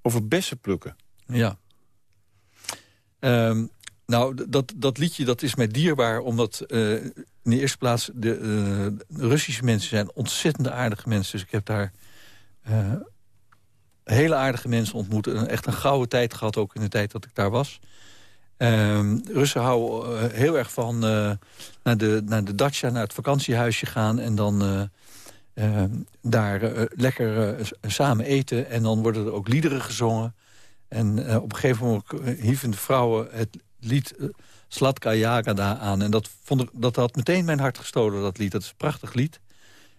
over bessen plukken. Ja. Um, nou, dat, dat liedje dat is mij dierbaar, omdat uh, in de eerste plaats... De, uh, Russische mensen zijn ontzettend aardige mensen. Dus ik heb daar uh, hele aardige mensen ontmoet. En echt een gouden tijd gehad, ook in de tijd dat ik daar was. Ehm, Russen houden heel erg van naar, de, naar de dacha, naar het vakantiehuisje gaan... en dan daar lekker samen eten. En dan worden er ook liederen gezongen. En op een gegeven moment hieven de vrouwen het lied Slatka Jagada aan. En dat, vond ik, dat had meteen mijn hart gestolen, dat lied. Dat is een prachtig lied.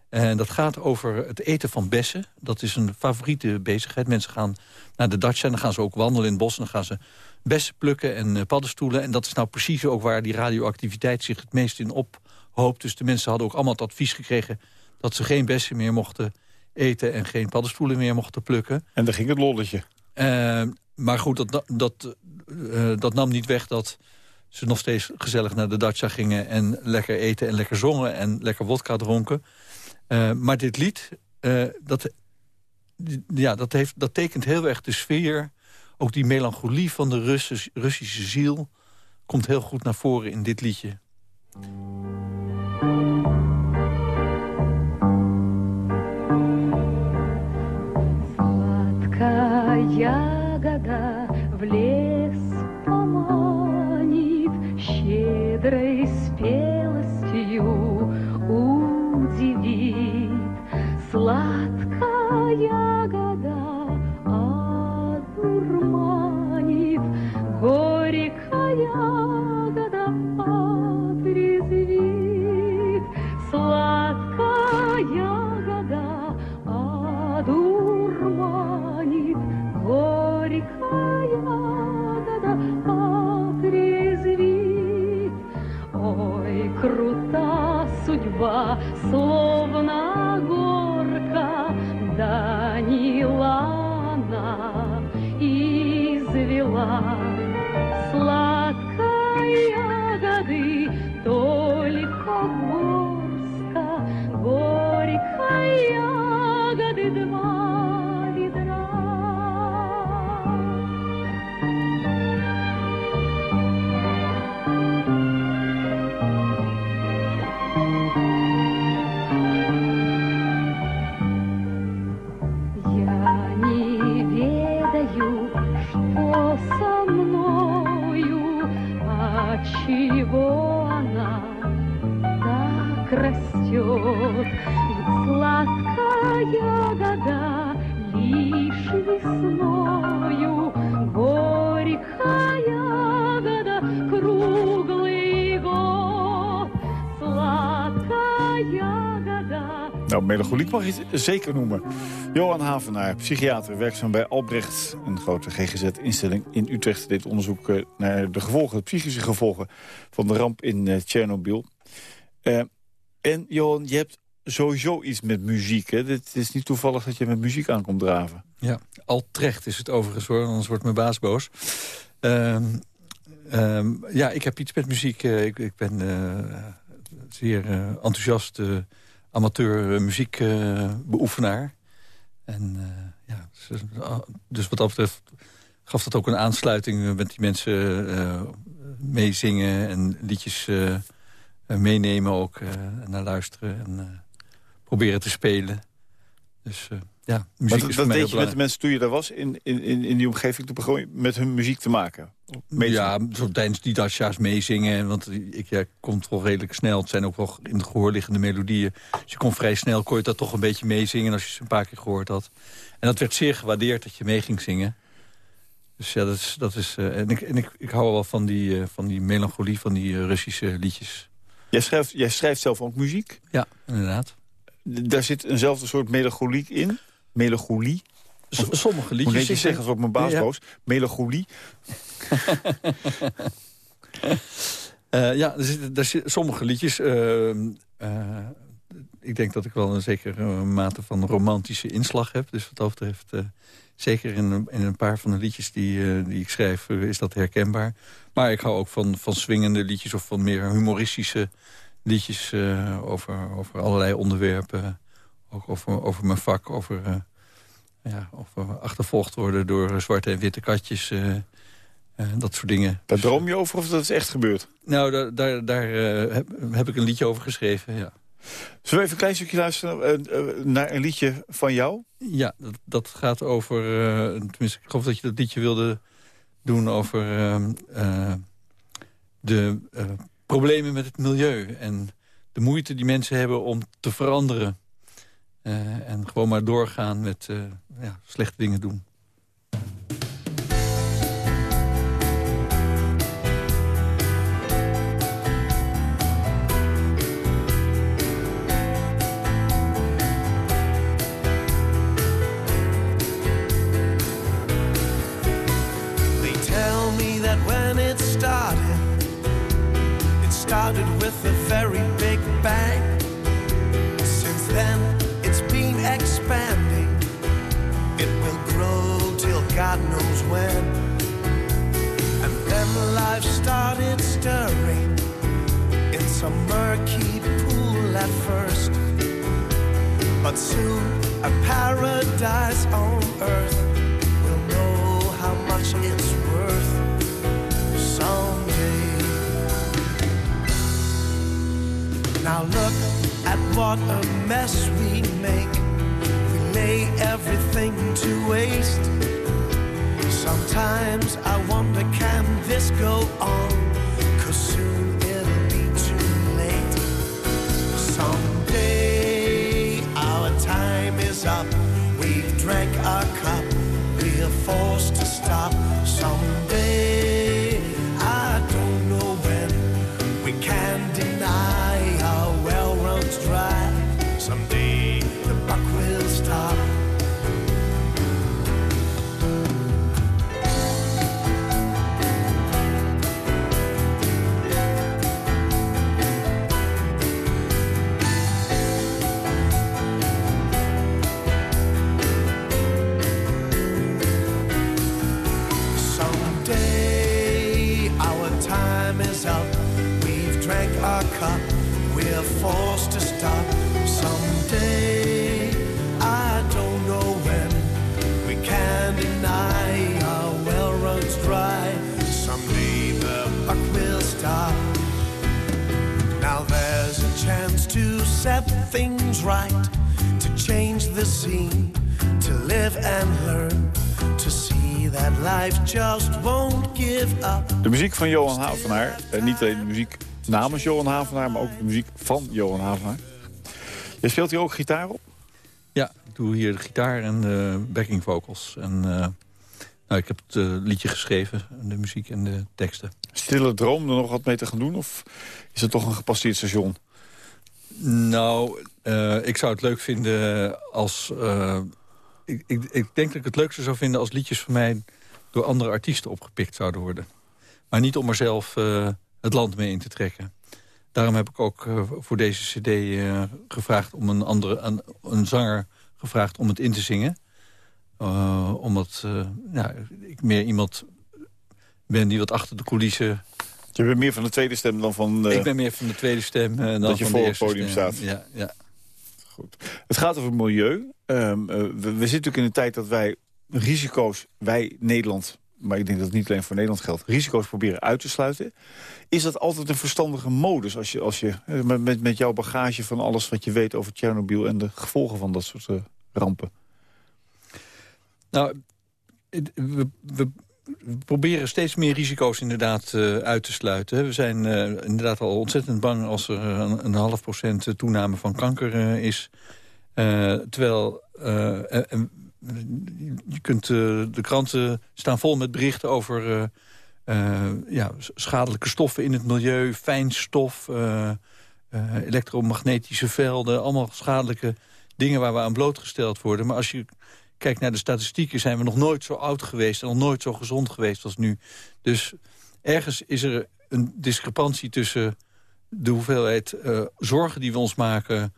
En dat gaat over het eten van bessen. Dat is een favoriete bezigheid. Mensen gaan naar de dacha en dan gaan ze ook wandelen in het bos... en dan gaan ze bessen plukken en uh, paddenstoelen. En dat is nou precies ook waar die radioactiviteit zich het meest in ophoopt. Dus de mensen hadden ook allemaal het advies gekregen... dat ze geen bessen meer mochten eten en geen paddenstoelen meer mochten plukken. En dan ging het lolletje. Uh, maar goed, dat, dat, uh, dat nam niet weg dat ze nog steeds gezellig naar de dacha gingen... en lekker eten en lekker zongen en lekker wodka dronken. Uh, maar dit lied, dat, ja, dat, heeft, dat tekent heel erg de sfeer ook die melancholie van de Russische, Russische ziel komt heel goed naar voren in dit liedje. ягода в лес Судьба, словно горка, Данила она извела. Сладкой ягоды только горстка, горькой ягоды два растет. Ведь сладкая ягода лишь весною, горькая ягода круглый год. Сладкая ягода Nou, melancholiek mag je het zeker noemen. Johan Havenaar, psychiater, werkzaam bij Albrecht... een grote GGZ-instelling in Utrecht. Deed onderzoek eh, naar de gevolgen, de psychische gevolgen... van de ramp in uh, Tsjernobyl. Uh, en Johan, je hebt sowieso iets met muziek. Hè? Het is niet toevallig dat je met muziek aankomt draven. Ja, Altrecht is het overigens hoor, anders wordt mijn baas boos. Um, um, ja, ik heb iets met muziek. Uh, ik, ik, ben uh, zeer uh, enthousiast amateur muziekbeoefenaar. en ja, dus, dus, wat dat betreft gaf dat ook een aansluiting met die mensen meezingen en liedjes meenemen ook naar luisteren en proberen te spelen. Dus ja, muziek is dat deed je met de mensen toen je daar was in, in, in die omgeving... te begon met hun muziek te maken? Ja, zo tijdens die dasha's meezingen. Want ik ja, komt wel redelijk snel. Het zijn ook wel in het gehoor liggende melodieën. Dus je kon vrij snel, kon je dat toch een beetje meezingen... als je ze een paar keer gehoord had. En dat werd zeer gewaardeerd dat je mee ging zingen. Dus ja, dat is... Dat is uh, en ik, en ik, ik hou wel van die, uh, van die melancholie van die uh, Russische liedjes. Jij schrijft, jij schrijft zelf ook muziek? Ja, inderdaad. Daar zit eenzelfde soort melancholiek in? Melancholie? S sommige liedjes... Hoe net je zeggen als op mijn baas ja, ja. boos? Melancholie? uh, ja, er zitten, er zitten sommige liedjes... Uh, uh, ik denk dat ik wel een zekere mate van romantische inslag heb. Dus wat dat betreft, zeker in, in, een paar van de liedjes die, die ik schrijf... is dat herkenbaar. Maar ik hou ook van, van swingende liedjes... of van meer humoristische liedjes over, over allerlei onderwerpen. Ook over, over mijn vak, over ja, we achtervolgd worden door zwarte en witte katjes. Uh, dat soort dingen. Daar droom je over of dat is echt gebeurd? Nou, daar, daar, daar uh, heb, heb, ik een liedje over geschreven, ja. Zullen we even een klein stukje luisteren naar een liedje van jou? Ja, dat, dat gaat over... tenminste, ik geloof dat je dat liedje wilde doen over de problemen met het milieu. En de moeite die mensen hebben om te veranderen. En gewoon maar doorgaan met ja, slechte dingen doen. Muziek van Johan Havenaar. Eh, niet alleen de muziek namens Johan Havenaar, maar ook de muziek van Johan Havenaar. Je speelt hier ook gitaar op? Ja, ik doe hier de gitaar en de backing vocals. En, eh, nou, ik heb het eh, liedje geschreven, de muziek en de teksten. Stille droom er nog wat mee te gaan doen? Of is het toch een gepasseerd station? Nou, ik zou het leuk vinden als... ik, ik, ik denk dat ik het leukste zou vinden als liedjes van mij... door andere artiesten opgepikt zouden worden. Maar niet om er zelf eh, het land mee in te trekken. Daarom heb ik ook eh, voor deze cd eh, gevraagd om een, andere, een, een zanger gevraagd om het in te zingen. Omdat ik meer iemand ben die wat achter de coulissen... Je bent meer van de tweede stem dan van... ik ben meer van de tweede stem dan dat je van voor de het podium stem. staat. Ja, ja. Goed. Het gaat over milieu. Ehm, eh, we, we zitten natuurlijk in een tijd dat wij risico's, wij Nederland... maar ik denk dat het niet alleen voor Nederland geldt... risico's proberen uit te sluiten. Is dat altijd een verstandige modus als je, als je eh, met- met, jouw bagage van alles wat je weet over Tsjernobyl... en de gevolgen van dat soort eh, rampen? Nou, we, proberen steeds meer risico's inderdaad eh, uit te sluiten. We zijn inderdaad al ontzettend bang als er een, een half procent toename van kanker is. Terwijl je kunt, eh, de kranten staan vol met berichten over eh, eh, ja, schadelijke stoffen in het milieu, fijnstof, elektromagnetische velden, allemaal schadelijke dingen waar we aan blootgesteld worden. Maar als je kijkt naar de statistieken, zijn we nog nooit zo oud geweest... en nog nooit zo gezond geweest als nu. Dus ergens is er een discrepantie tussen de hoeveelheid zorgen die we ons maken...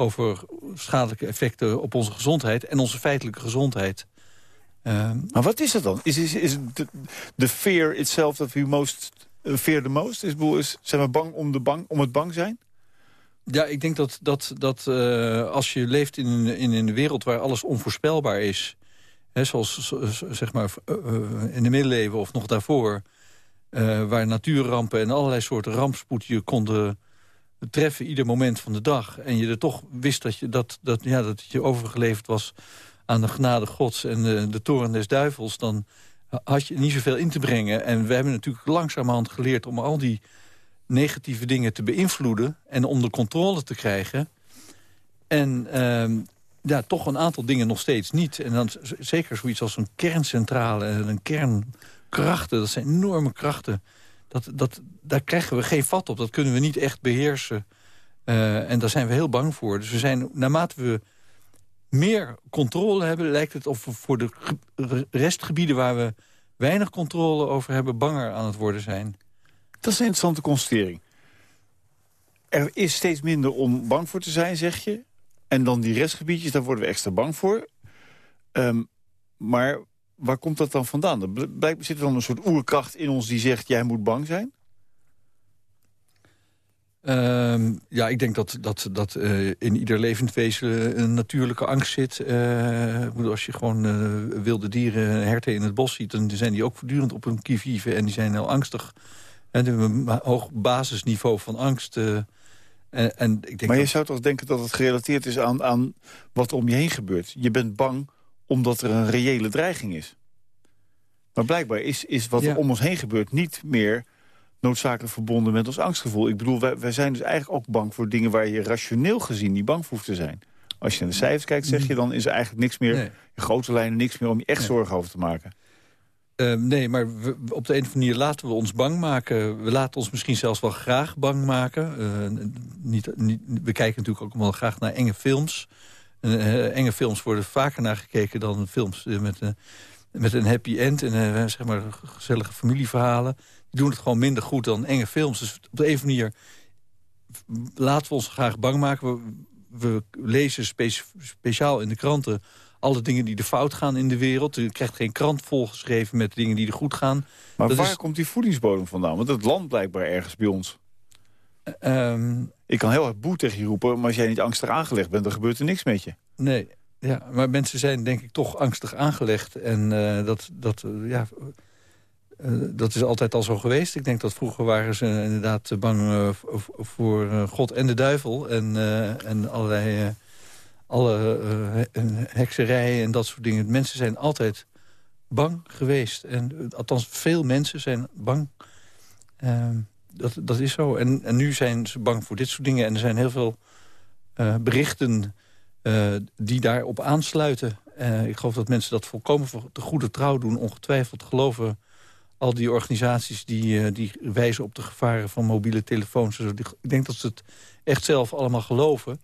over schadelijke effecten op onze gezondheid en onze feitelijke gezondheid. Eh, Maar wat is het dan? Is, is, is de, de fear itself that we most eh, fear the most? Is, is, zijn we bang om, de bang om het bang zijn? Ja, ik denk dat, dat, dat eh, als je leeft in een, in een wereld waar alles onvoorspelbaar is... Hè, zoals zeg maar in de middeleeuwen of nog daarvoor... waar natuurrampen en allerlei soorten rampspoed je konden treffen... ieder moment van de dag. En je er toch wist dat je, dat, dat, ja, dat je overgeleverd was aan de genade gods... en de, de toren des duivels, dan had je niet zoveel in te brengen. En we hebben natuurlijk langzamerhand geleerd om al die negatieve dingen te beïnvloeden... en onder controle te krijgen. En ehm, ja, toch een aantal dingen nog steeds niet. En dan zeker zoiets als een kerncentrale en een kernkrachten. Dat zijn enorme krachten. Dat, dat, daar krijgen we geen vat op. Dat kunnen we niet echt beheersen. Eh, en daar zijn we heel bang voor. Dus we zijn, naarmate we meer controle hebben... lijkt het of we voor de ge- restgebieden waar we weinig controle over hebben... banger aan het worden zijn. Dat is een interessante constatering. er is steeds minder om bang voor te zijn, zeg je. En dan die restgebiedjes, daar worden we extra bang voor. Ehm, maar waar komt dat dan vandaan? Blijkbaar zit er dan een soort oerkracht in ons die zegt... jij moet bang zijn? Ehm, ja, ik denk dat, dat, dat uh, in ieder levend wezen een natuurlijke angst zit. Uh, als je gewoon uh, wilde dieren, herten in het bos ziet... dan zijn die ook voortdurend op hun kievieven en die zijn heel angstig. En een hoog basisniveau van angst... En, en ik denk maar je zou toch denken dat het gerelateerd is aan, aan wat om je heen gebeurt? Je bent bang omdat er een reële dreiging is. Maar blijkbaar is, is wat er om ons heen gebeurt niet meer noodzakelijk verbonden met ons angstgevoel. Ik bedoel, wij, wij zijn dus eigenlijk ook bang voor dingen waar je rationeel gezien niet bang voor hoeft te zijn. Als je naar de cijfers kijkt, zeg je, dan is er eigenlijk niks meer, in grote lijnen niks meer om je echt zorgen over te maken. Ehm, nee, maar we, op de een of andere manier laten we ons bang maken. We laten ons misschien zelfs wel graag bang maken. Uh, niet, niet, we kijken natuurlijk ook wel graag naar enge films. Uh, enge films worden vaker naar gekeken dan films met, met een happy end... en zeg maar gezellige familieverhalen die doen het gewoon minder goed dan enge films. Dus op de een of manier laten we ons graag bang maken. We, we lezen speciaal in de kranten alle dingen die er fout gaan in de wereld. Je krijgt geen krant volgeschreven met dingen die er goed gaan. Maar waar komt die voedingsbodem vandaan? Want het land blijkbaar ergens bij ons. Uh, ik kan heel hard boe tegen je roepen, maar als jij niet angstig aangelegd bent... dan gebeurt er niks met je. Nee, ja, maar mensen zijn denk ik toch angstig aangelegd. En uh, dat, dat uh, ja, uh, dat is altijd al zo geweest. Ik denk dat vroeger waren ze inderdaad bang voor God en de duivel. En, en allerlei alle, hekserijen en dat soort dingen. Mensen zijn altijd bang geweest. En, althans, veel mensen zijn bang. Ehm, dat, dat is zo. En, nu zijn ze bang voor dit soort dingen. En er zijn heel veel berichten die daarop aansluiten. ik geloof dat mensen dat volkomen voor de goede trouw doen. Ongetwijfeld geloven al die organisaties die, uh, die wijzen op de gevaren van mobiele telefoons. Ik denk dat ze het echt zelf allemaal geloven.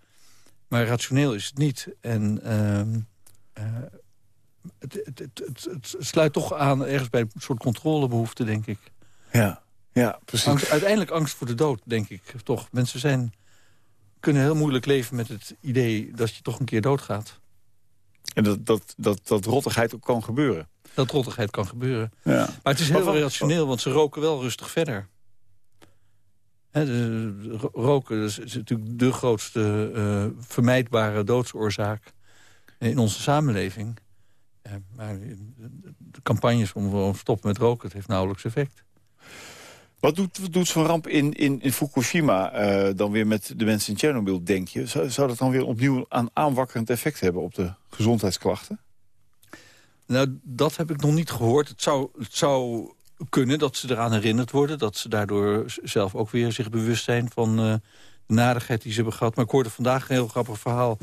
Maar rationeel is het niet. En uh, het, het, het, het, sluit toch aan ergens bij een soort controlebehoefte, denk ik. Ja, ja precies. Angst, uiteindelijk angst voor de dood, denk ik. Toch, mensen zijn, kunnen heel moeilijk leven met het idee dat je toch een keer doodgaat. En dat, dat, dat, dat rottigheid ook kan gebeuren dat rottigheid kan gebeuren. Ja. Maar het is heel rationeel, want ze roken wel rustig verder. de, roken is, natuurlijk de grootste uh, vermijdbare doodsoorzaak in onze samenleving. maar de campagnes om, om stoppen met roken, het heeft nauwelijks effect. Wat doet, doet zo'n ramp in, in, Fukushima uh, dan weer met de mensen in Tsjernobyl, denk je? Zou, dat dan weer opnieuw een aanwakkerend effect hebben op de gezondheidsklachten? Nou, dat heb ik nog niet gehoord. Het zou, het zou kunnen dat ze eraan herinnerd worden. Dat ze daardoor zelf ook weer zich bewust zijn van uh, de nadigheid die ze hebben gehad. Maar ik hoorde vandaag een heel grappig verhaal...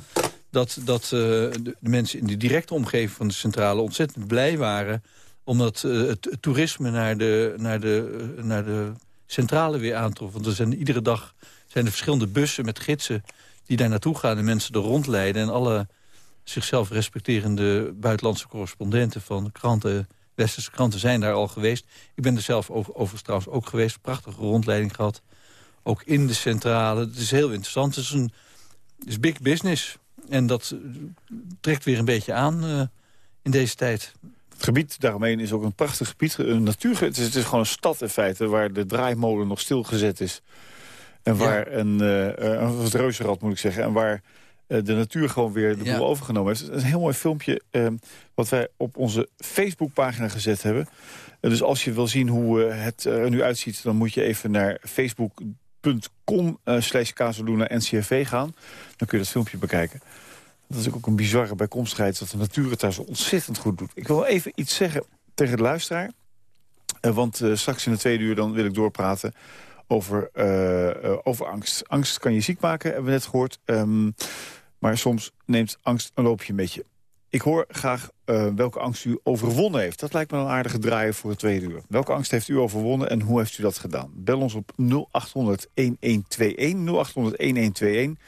dat, dat uh, de, mensen in de directe omgeving van de centrale ontzettend blij waren... omdat uh, het, toerisme naar de, naar, de, naar de centrale weer aantrof. Want er zijn iedere dag zijn er verschillende bussen met gidsen... die daar naartoe gaan en mensen er rondleiden. En alle zichzelf respecterende buitenlandse correspondenten van kranten, westerse kranten zijn daar al geweest. Ik ben er zelf over, overigens trouwens ook geweest. Prachtige rondleiding gehad. Ook in de centrale. Het is heel interessant. Het is, een, is big business. En dat trekt weer een beetje aan in deze tijd. Het gebied daaromheen is ook een prachtig gebied. Een natuur, het, is, het is gewoon een stad in feite waar de draaimolen nog stilgezet is. En waar ja. een, uh, een reuzenrad moet ik zeggen. En waar eh, de natuur gewoon weer de boel overgenomen heeft. Is een heel mooi filmpje uh, wat wij op onze Facebookpagina gezet hebben. Dus als je wil zien hoe het er nu uitziet... dan moet je even naar facebook.com slash ncrv gaan. Dan kun je dat filmpje bekijken. Dat is ook een bizarre bijkomstigheid... dat de natuur het daar zo ontzettend goed doet. Ik wil even iets zeggen tegen de luisteraar. want straks in de tweede uur dan wil ik doorpraten over, over angst. Angst kan je ziek maken, hebben we net gehoord. Um, maar soms neemt angst een loopje met je. Ik hoor graag welke angst u overwonnen heeft. Dat lijkt me een aardige draai voor het tweede uur. Welke angst heeft u overwonnen en hoe heeft u dat gedaan? Bel ons op 0800-1121, 0800-1121.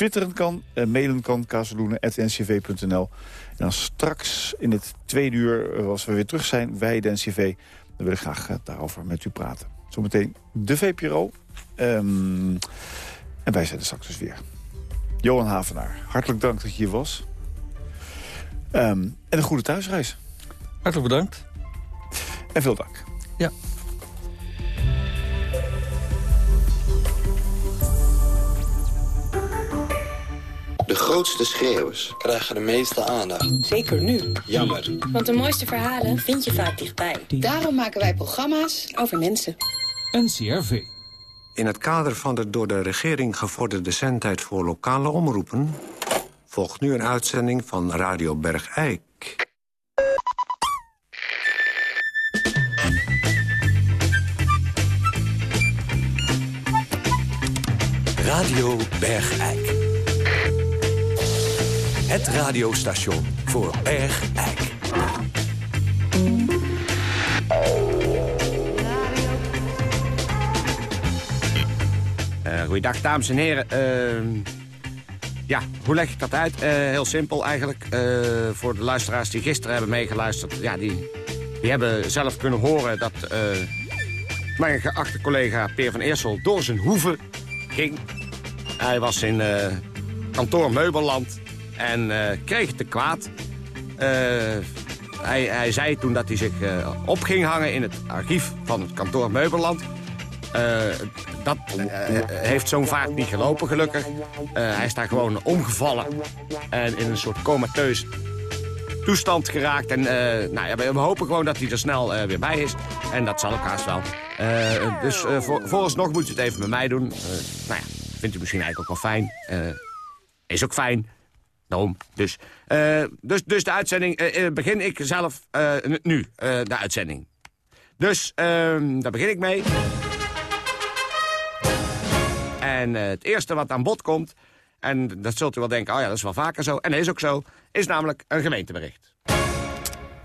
Twitteren kan, uh, mailen kan, kazeloenen.ncv.nl. En dan straks in het tweede uur, uh, als we weer terug zijn, wij de NCV... dan wil ik graag daarover met u praten. Zometeen de VPRO. Um, ehm, En wij zijn er straks dus weer. Johan Havenaar, hartelijk dank dat je hier was. Ehm, en een goede thuisreis. Hartelijk bedankt. En veel dank. Ja. Grootste schreeuwers krijgen de meeste aandacht. Zeker nu. Jammer. Want de mooiste verhalen vind je vaak dichtbij. Daarom maken wij programma's over mensen. NCRV. In het kader van de door de regering gevorderde zendtijd voor lokale omroepen... volgt nu een uitzending van Radio Bergijk. Radio Bergijk. Het radiostation voor Bergijk. Uh, goeiedag, dames en heren. Uh, ja, hoe leg ik dat uit? Uh, heel simpel eigenlijk. Uh, voor de luisteraars die gisteren hebben meegeluisterd... Ja, die, die hebben zelf kunnen horen dat mijn geachte collega Peer van Eersel... door zijn hoeven ging. Hij was in kantoor Meubelland en kreeg het te kwaad. Hij, hij, zei toen dat hij zich op ging hangen in het archief van het kantoor Meubelland... Uh, dat uh, heeft zo'n vaart niet gelopen, gelukkig. Uh, hij is daar gewoon omgevallen. En in een soort comateus toestand geraakt. En nou ja, we hopen gewoon dat hij er snel weer bij is. En dat zal ook haast wel. dus voor, vooralsnog moet u het even met mij doen. nou ja, vindt u misschien eigenlijk ook wel fijn. is ook fijn. Daarom. Dus, dus, dus de uitzending begin ik zelf nu, de uitzending. Dus ehm, daar begin ik mee. En het eerste wat aan bod komt, en dat zult u wel denken, oh ja, dat is wel vaker zo, en is ook zo, is namelijk een gemeentebericht.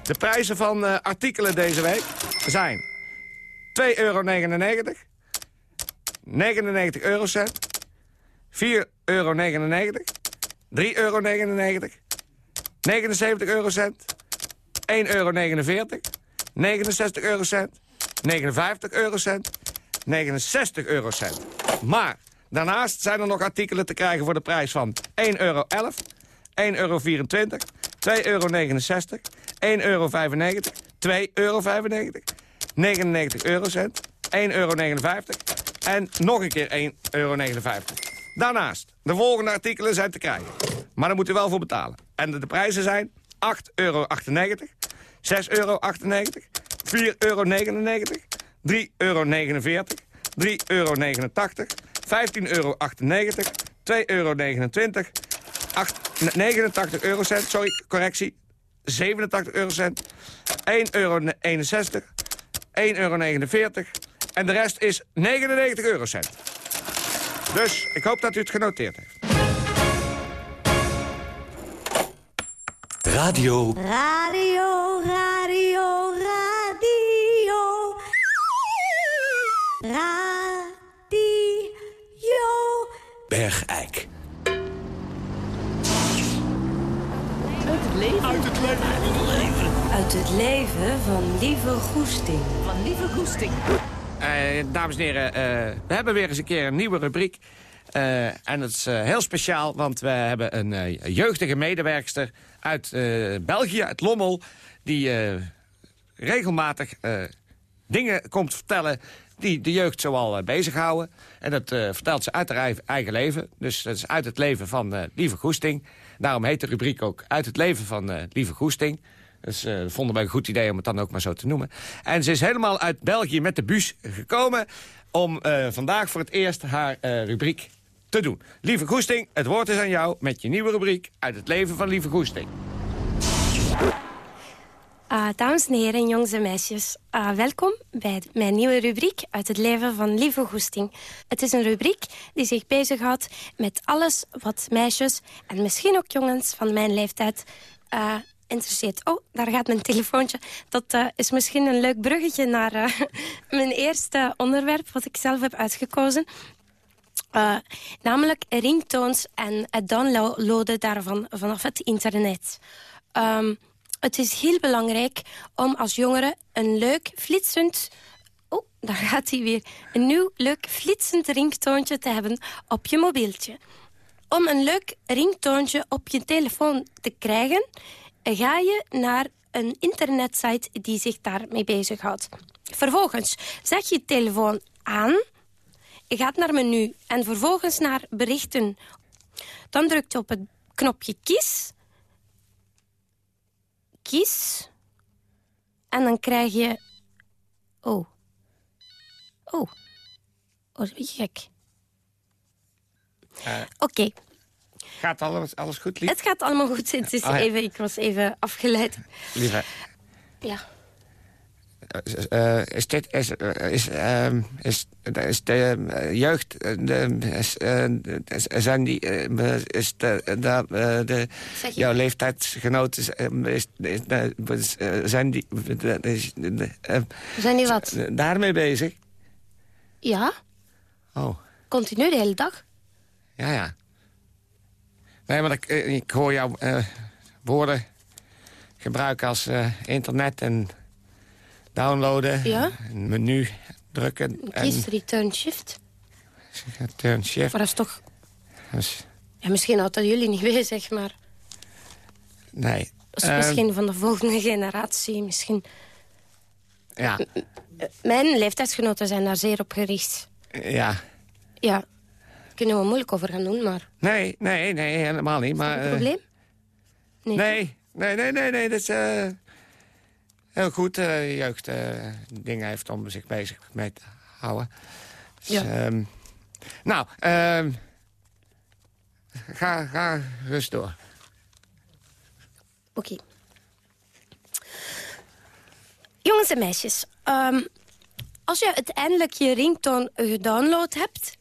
De prijzen van artikelen deze week zijn 2,99 euro, 99 eurocent, 4,99 euro, 3,99 euro, 79 eurocent, 1,49 euro, 69 eurocent, 59 eurocent, 69 eurocent. Maar Daarnaast zijn er nog artikelen te krijgen voor de prijs van 1,11 euro, 1,24 euro, 2,69 euro, 1,95 euro, 2,95 euro, 99 eurocent, 1,59 euro en nog een keer 1,59 euro. Daarnaast, de volgende artikelen zijn te krijgen. Maar daar moet u wel voor betalen. En de, prijzen zijn 8,98 euro, 6,98 euro, 4,99 euro, 3,49 euro, 3,89 euro, 15,98 euro, 2,29 euro, 89 eurocent, sorry, correctie, 87 eurocent, 1,61 euro, 1,49 euro en de rest is 99 eurocent. Dus ik hoop dat u het genoteerd heeft. Radio. Radio, radio, radio. Radio. Bergijk. Uit het leven. Uit het leven. Uit het leven van Lieve Goesting. Van Lieve Goesting. Uh, dames en heren, uh, we hebben weer eens een keer een nieuwe rubriek. Uh, en dat is heel speciaal, want we hebben een jeugdige medewerkster uit België, uit Lommel... die regelmatig dingen komt vertellen die de jeugd zoal bezighouden. En dat vertelt ze uit haar eigen leven. Dus dat is uit het leven van Lieve Goesting. Daarom heet de rubriek ook Uit het leven van Lieve Goesting. Dus dat vonden wij een goed idee om het dan ook maar zo te noemen. En ze is helemaal uit België met de bus gekomen... om vandaag voor het eerst haar rubriek te doen. Lieve Goesting, het woord is aan jou met je nieuwe rubriek... Uit het leven van Lieve Goesting. Uh, dames en heren, jongens en meisjes, uh, welkom bij mijn nieuwe rubriek uit het leven van Lieve Goesting. Het is een rubriek die zich bezighoudt met alles wat meisjes en misschien ook jongens van mijn leeftijd uh, interesseert. Oh, daar gaat mijn telefoontje. Dat is misschien een leuk bruggetje naar mijn eerste onderwerp wat ik zelf heb uitgekozen. namelijk ringtones en het downloaden daarvan vanaf het internet. Um, het is heel belangrijk om als jongere een leuk, flitsend... Oh, dan gaat hij weer een nieuw leuk flitsend ringtoontje te hebben op je mobieltje. Om een leuk ringtoontje op je telefoon te krijgen, ga je naar een internetsite die zich daarmee bezighoudt. Vervolgens zet je telefoon aan, je gaat naar menu en vervolgens naar berichten. Dan drukt je op het knopje kies. Kies. En dan krijg je... Oh. Oh. Oh, dat is gek. Eh, Oké, gaat alles, alles goed, lief? het gaat allemaal goed. Oh, ja. even, ik was even afgeleid. Lieve, Ja. eh, is dit... Is, eh, is, ehm, is, is de jeugd... de, is, is- zijn die... is de, de, de, jouw leeftijdsgenoten... is, is, zijn die... Zijn die wat? daarmee bezig? Ja, Oh, continu de hele dag. ja, ja. Nee, maar ik, eh, ik hoor jouw eh, woorden gebruiken als eh, internet en downloaden. Ja. En menu drukken. Kies return shift. en turn shift. Maar dat is toch... Dus, Ja, misschien houdt dat jullie niet bezig, maar... nee. Dat is misschien van de volgende generatie. Misschien... Ja, Mijn leeftijdsgenoten zijn daar zeer op gericht. ja. Ja, kunnen we moeilijk over gaan doen, maar... Nee, nee, nee, helemaal niet. Maar, Een eh, probleem? Nee. Nee, nee, nee, nee, nee. Dat is eh, heel goed. eh jeugd dingen heeft om zich bezig mee te houden. Dus, Ja. ehm, nou, ehm, ga, ga rust door. Oké. Jongens en meisjes, ehm, als je uiteindelijk je ringtoon gedownload hebt...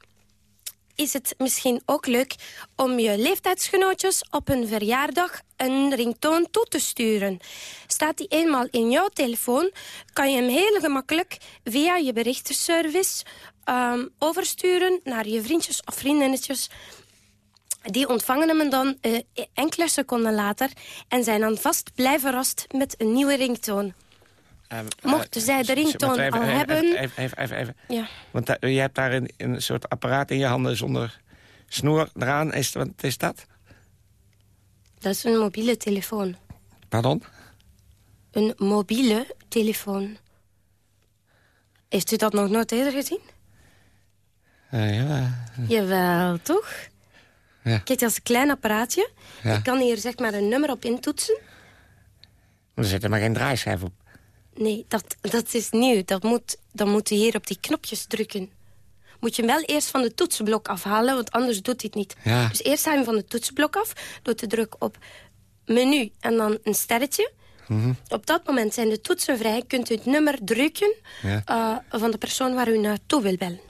is het misschien ook leuk om je leeftijdsgenootjes op hun verjaardag een ringtoon toe te sturen. Staat die eenmaal in jouw telefoon, kan je hem heel gemakkelijk via je berichtenservice ehm, oversturen naar je vriendjes of vriendinnetjes die ontvangen hem dan eh, enkele seconden later en zijn dan vast blij verrast met een nieuwe ringtoon. Ehm, Mochten eh, zij de ringtoon even, al even, hebben- Even, even, even. Ja. Want da- je hebt daar een, een soort apparaat in je handen zonder snoer eraan. Is, wat is dat? Dat is een mobiele telefoon. Pardon? Een mobiele telefoon. Heeft u dat nog nooit eerder gezien? Eh, ja. Jawel, toch? Ja. Kijk, dat is een klein apparaatje. Ja. Je kan hier zeg maar een nummer op intoetsen. Er zit er maar geen draaischijf op. Nee, dat, dat is nieuw. Dat moet, dan moet je hier op die knopjes drukken. Moet je hem wel eerst van de toetsenblok afhalen, want anders doet hij het niet. Ja. Dus eerst haal je hem van de toetsenblok af, door te drukken op menu en dan een sterretje. Mhm. Op dat moment zijn de toetsen vrij, kunt u het nummer drukken Ja. eh, van de persoon waar u naartoe wil bellen.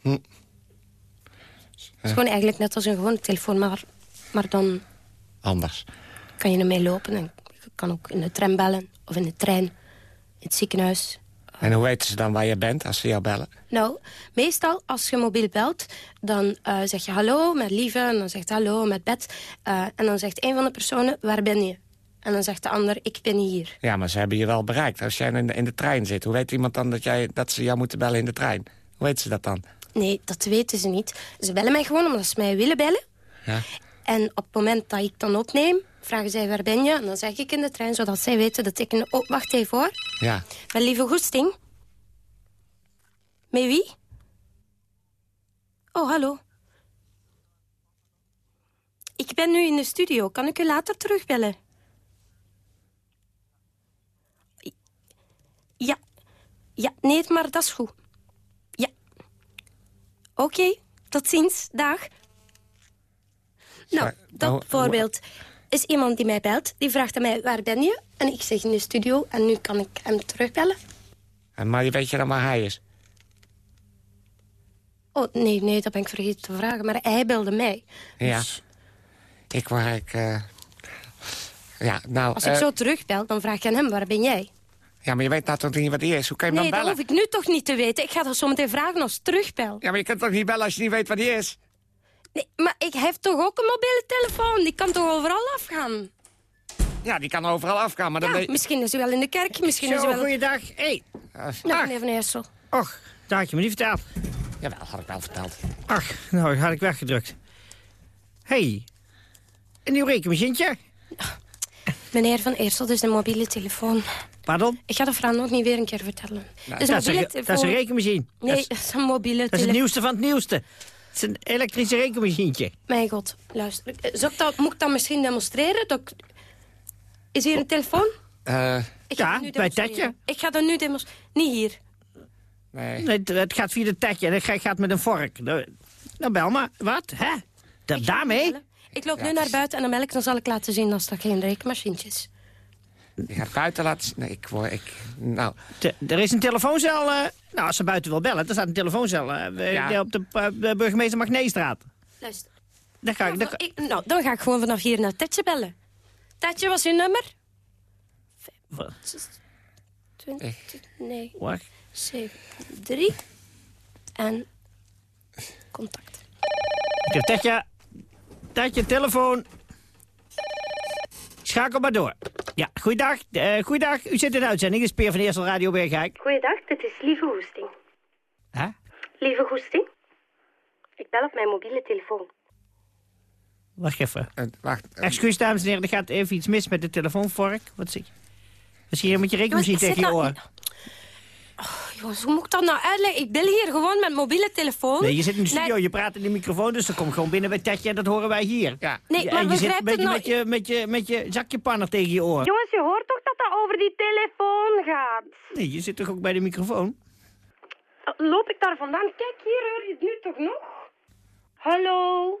Hm. Het is gewoon eigenlijk net als een gewone telefoon, maar, maar dan Anders. kan je ermee lopen. En kan ook in de tram bellen, of in de trein, in het ziekenhuis. En hoe weten ze dan waar je bent als ze jou bellen? Nou, meestal als je mobiel belt, dan eh, zeg je hallo met Lieve... en dan zegt hallo met Bet. eh, en dan zegt een van de personen, waar ben je? En dan zegt de ander, ik ben hier. Ja, maar ze hebben je wel bereikt. Als jij in de, in de trein zit, hoe weet iemand dan dat, jij, dat ze jou moeten bellen in de trein? Hoe weten ze dat dan? Nee, dat weten ze niet. Ze bellen mij gewoon omdat ze mij willen bellen. Ja. En op het moment dat ik dan opneem, vragen zij waar ben je? En dan zeg ik in de trein, zodat zij weten dat ik... Een... Oh, wacht even hoor. Ja. Met lieve goesting. Met wie? Oh, hallo. Ik ben nu in de studio. Kan ik u later terugbellen? Ja. Ja, nee, maar dat is goed. Ja. Oké, tot ziens. Dag. Nou, dat nou, voorbeeld is iemand die mij belt. Die vraagt aan mij, waar ben je? En ik zeg in de studio. En nu kan ik hem terugbellen. En Maar weet je dan waar hij is? Oh, nee, nee, dat ben ik vergeten te vragen. Maar hij belde mij. Ja. Dus Ik word ik... eh, Ja, nou... als ik eh, zo terugbel, dan vraag ik aan hem, waar ben jij? Ja, maar je weet nou toch niet wat hij is? Hoe kan je hem Nee, dan dat bellen? hoef ik nu toch niet te weten. Ik ga dat zo meteen vragen als terugbel. Ja, maar je kunt toch niet bellen als je niet weet wat hij is? Nee, maar ik heb toch ook een mobiele telefoon? Die kan toch overal afgaan? Ja, die kan overal afgaan, maar dan Ja, misschien is hij wel in de kerk, misschien is hij wel... goeiedag. Hé, hey, Nou, meneer Van Eersel. Och, dat had je me niet verteld. Jawel, had ik wel verteld. Ach, nou, dat had ik weggedrukt. hey, een nieuw rekenmachientje. Meneer Van Eersel, dus een mobiele telefoon. Pardon? Ik ga de vrouw nog niet weer een keer vertellen. Nou, Dus dat, is mobiele een, dat is telefoon- een rekenmachine. Nee, dat, is, dat is een mobiele dat is het telefoon. nieuwste van het nieuwste. Het is een elektrische rekenmachientje. Mijn god, luister. Eh, Zou ik dat, moet ik dat misschien demonstreren? Dat ik- Is hier een telefoon? Eh, Ja, bij. Tetje. Ik ga dat nu demonstreren. Niet hier. nee. Nee, het, het gaat via de tetje en het gaat- gaat met een vork. Nou, nou, bel maar. Wat? Hè? Da- daarmee? Ik loop nu naar buiten en dan melk, dan zal ik laten zien als dat geen rekenmachientje is. Je gaat buiten laten... zien. Nee, ik word... Ik, nou, Te- er is een telefooncel. eh, nou, als ze buiten wil bellen, er staat een telefooncel eh, Ja. op de eh, burgemeester Magneestraat. Luister. Daar ga ik. daar ga- Ik, nou, dan ga ik gewoon vanaf hier naar Tetje bellen. Tetje, was uw nummer? Wat? 20, nee, Wacht. 7, 3 en contact. Ik heb Tetje. Tetje, telefoon. Schakel maar door. Ja, goeiedag. eh goeiedag. U zit in de uitzending. Dit is Peer van Eersel Radio Bergijk. Goeiedag, dit is Lieve Goesting. Hè? Lieve Goesting? Ik bel op mijn mobiele telefoon. Wacht even. eh, wacht. eh, Excuus, dames en heren. Er gaat even iets mis met de telefoonvork. Wat zie je? Wat zie je met je rekenmachine Jongens, tegen je zit oor? Nou- jongens, hoe moet ik dat nou uitleggen? Ik bel hier gewoon met mobiele telefoon. Nee, je zit in de studio, Nee, je praat in de microfoon, dus dan kom gewoon binnen bij Tetje en dat horen wij hier. Ja. Nee, Ja, maar en je zit een beetje het met, nou- je, met, je, met je zakje panner tegen je oor. Jongens, je hoort toch dat dat over die telefoon gaat? Nee, je zit toch ook bij de microfoon? Loop ik daar vandaan? Kijk, hier hoor je het nu toch nog? Hallo?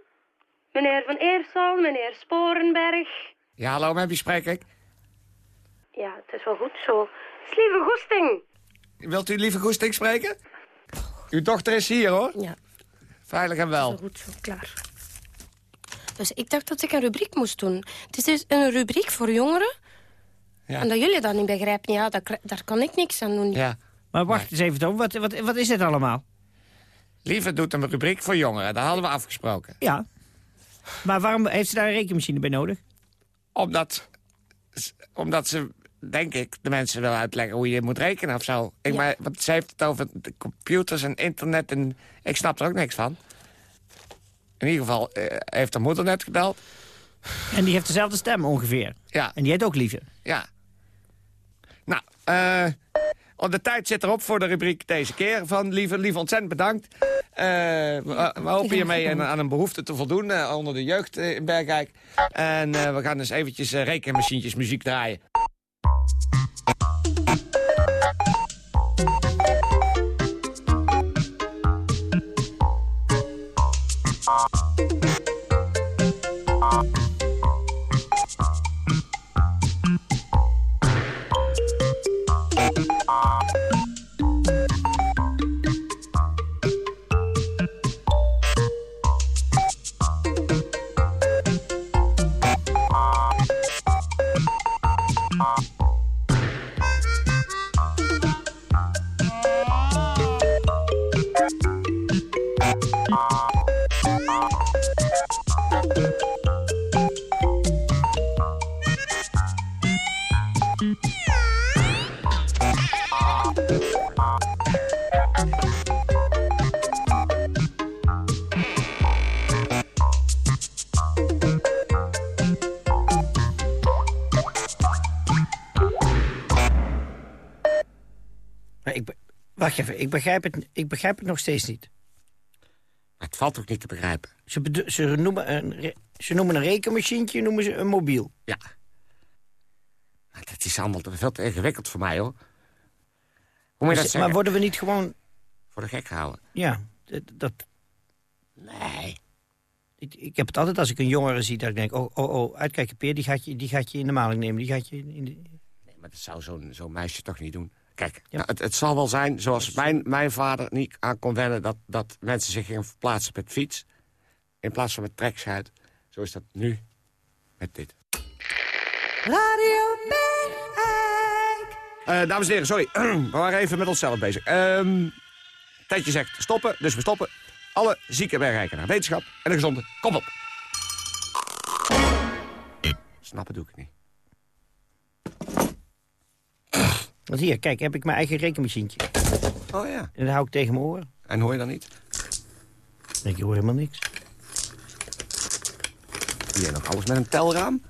Meneer Van Eersel, meneer Sporenberg. Ja, hallo, met wie spreek ik? Ja, het is wel goed zo. Slieve Goesting. Wilt u lieve Goesting spreken? Uw dochter is hier, hoor. Ja, Veilig en wel. goed zo, klaar. Dus ik dacht dat ik een rubriek moest doen. Het is dus een rubriek voor jongeren. Ja. En dat jullie dat niet begrijpen, ja, daar, kri- daar kan ik niks aan doen. Ja. Maar wacht eens even, Tom. Wat, wat, wat is dit allemaal? Lieve doet een rubriek voor jongeren. Dat hadden we afgesproken. Ja. Maar waarom heeft ze daar een rekenmachine bij nodig? Omdat, omdat ze, denk ik, de mensen wil uitleggen hoe je moet rekenen of zo. Ik, Ja. maar, want ze heeft het over computers en internet en ik snap er ook niks van. In ieder geval eh, heeft haar moeder net gebeld. En die heeft dezelfde stem ongeveer. Ja, En die heet ook Lieve. ja. Nou, eh, de tijd zit erop voor de rubriek deze keer. Van lieve, lieve ontzettend bedankt. Eh, we, we hopen hiermee aan, aan een behoefte te voldoen eh, onder de jeugd eh, in Bergijk. En eh, we gaan dus eventjes eh, rekenmachientjes muziek draaien. Maar wacht even, ik begrijp, het, ik begrijp het nog steeds niet. Het valt ook niet te begrijpen. Ze, ze, noemen een, ze noemen een rekenmachientje noemen ze een mobiel. Ja. Maar Dat is allemaal veel te ingewikkeld voor mij, hoor. Hoe moet je dat maar zeggen? worden we niet gewoon... Voor de gek gehouden. Ja, dat... dat Nee. ik, ik heb het altijd als ik een jongere zie dat ik denk... oh, oh, oh uitkijken Peer, die gaat, je, die gaat je in de maling nemen. Die gaat je in de... Nee, maar dat zou zo'n zo'n meisje toch niet doen. Kijk, nou, het, het zal wel zijn zoals mijn, mijn vader niet aan kon wennen... Dat, dat mensen zich gingen verplaatsen met fiets... in plaats van met trekschuit. Zo is dat nu met dit. Radio Eh, dames en heren, sorry. We waren even met onszelf bezig. Ehm Tijdje zegt stoppen, dus we stoppen. Alle zieke bergrijken naar wetenschap en de gezonde. Kom op. Snappen doe ik niet. Want hier, kijk, heb ik mijn eigen rekenmachientje. Oh ja. En dat hou ik tegen mijn oren. En hoor je dan niet? Ik hoor helemaal niks. Hier nog alles met een telraam?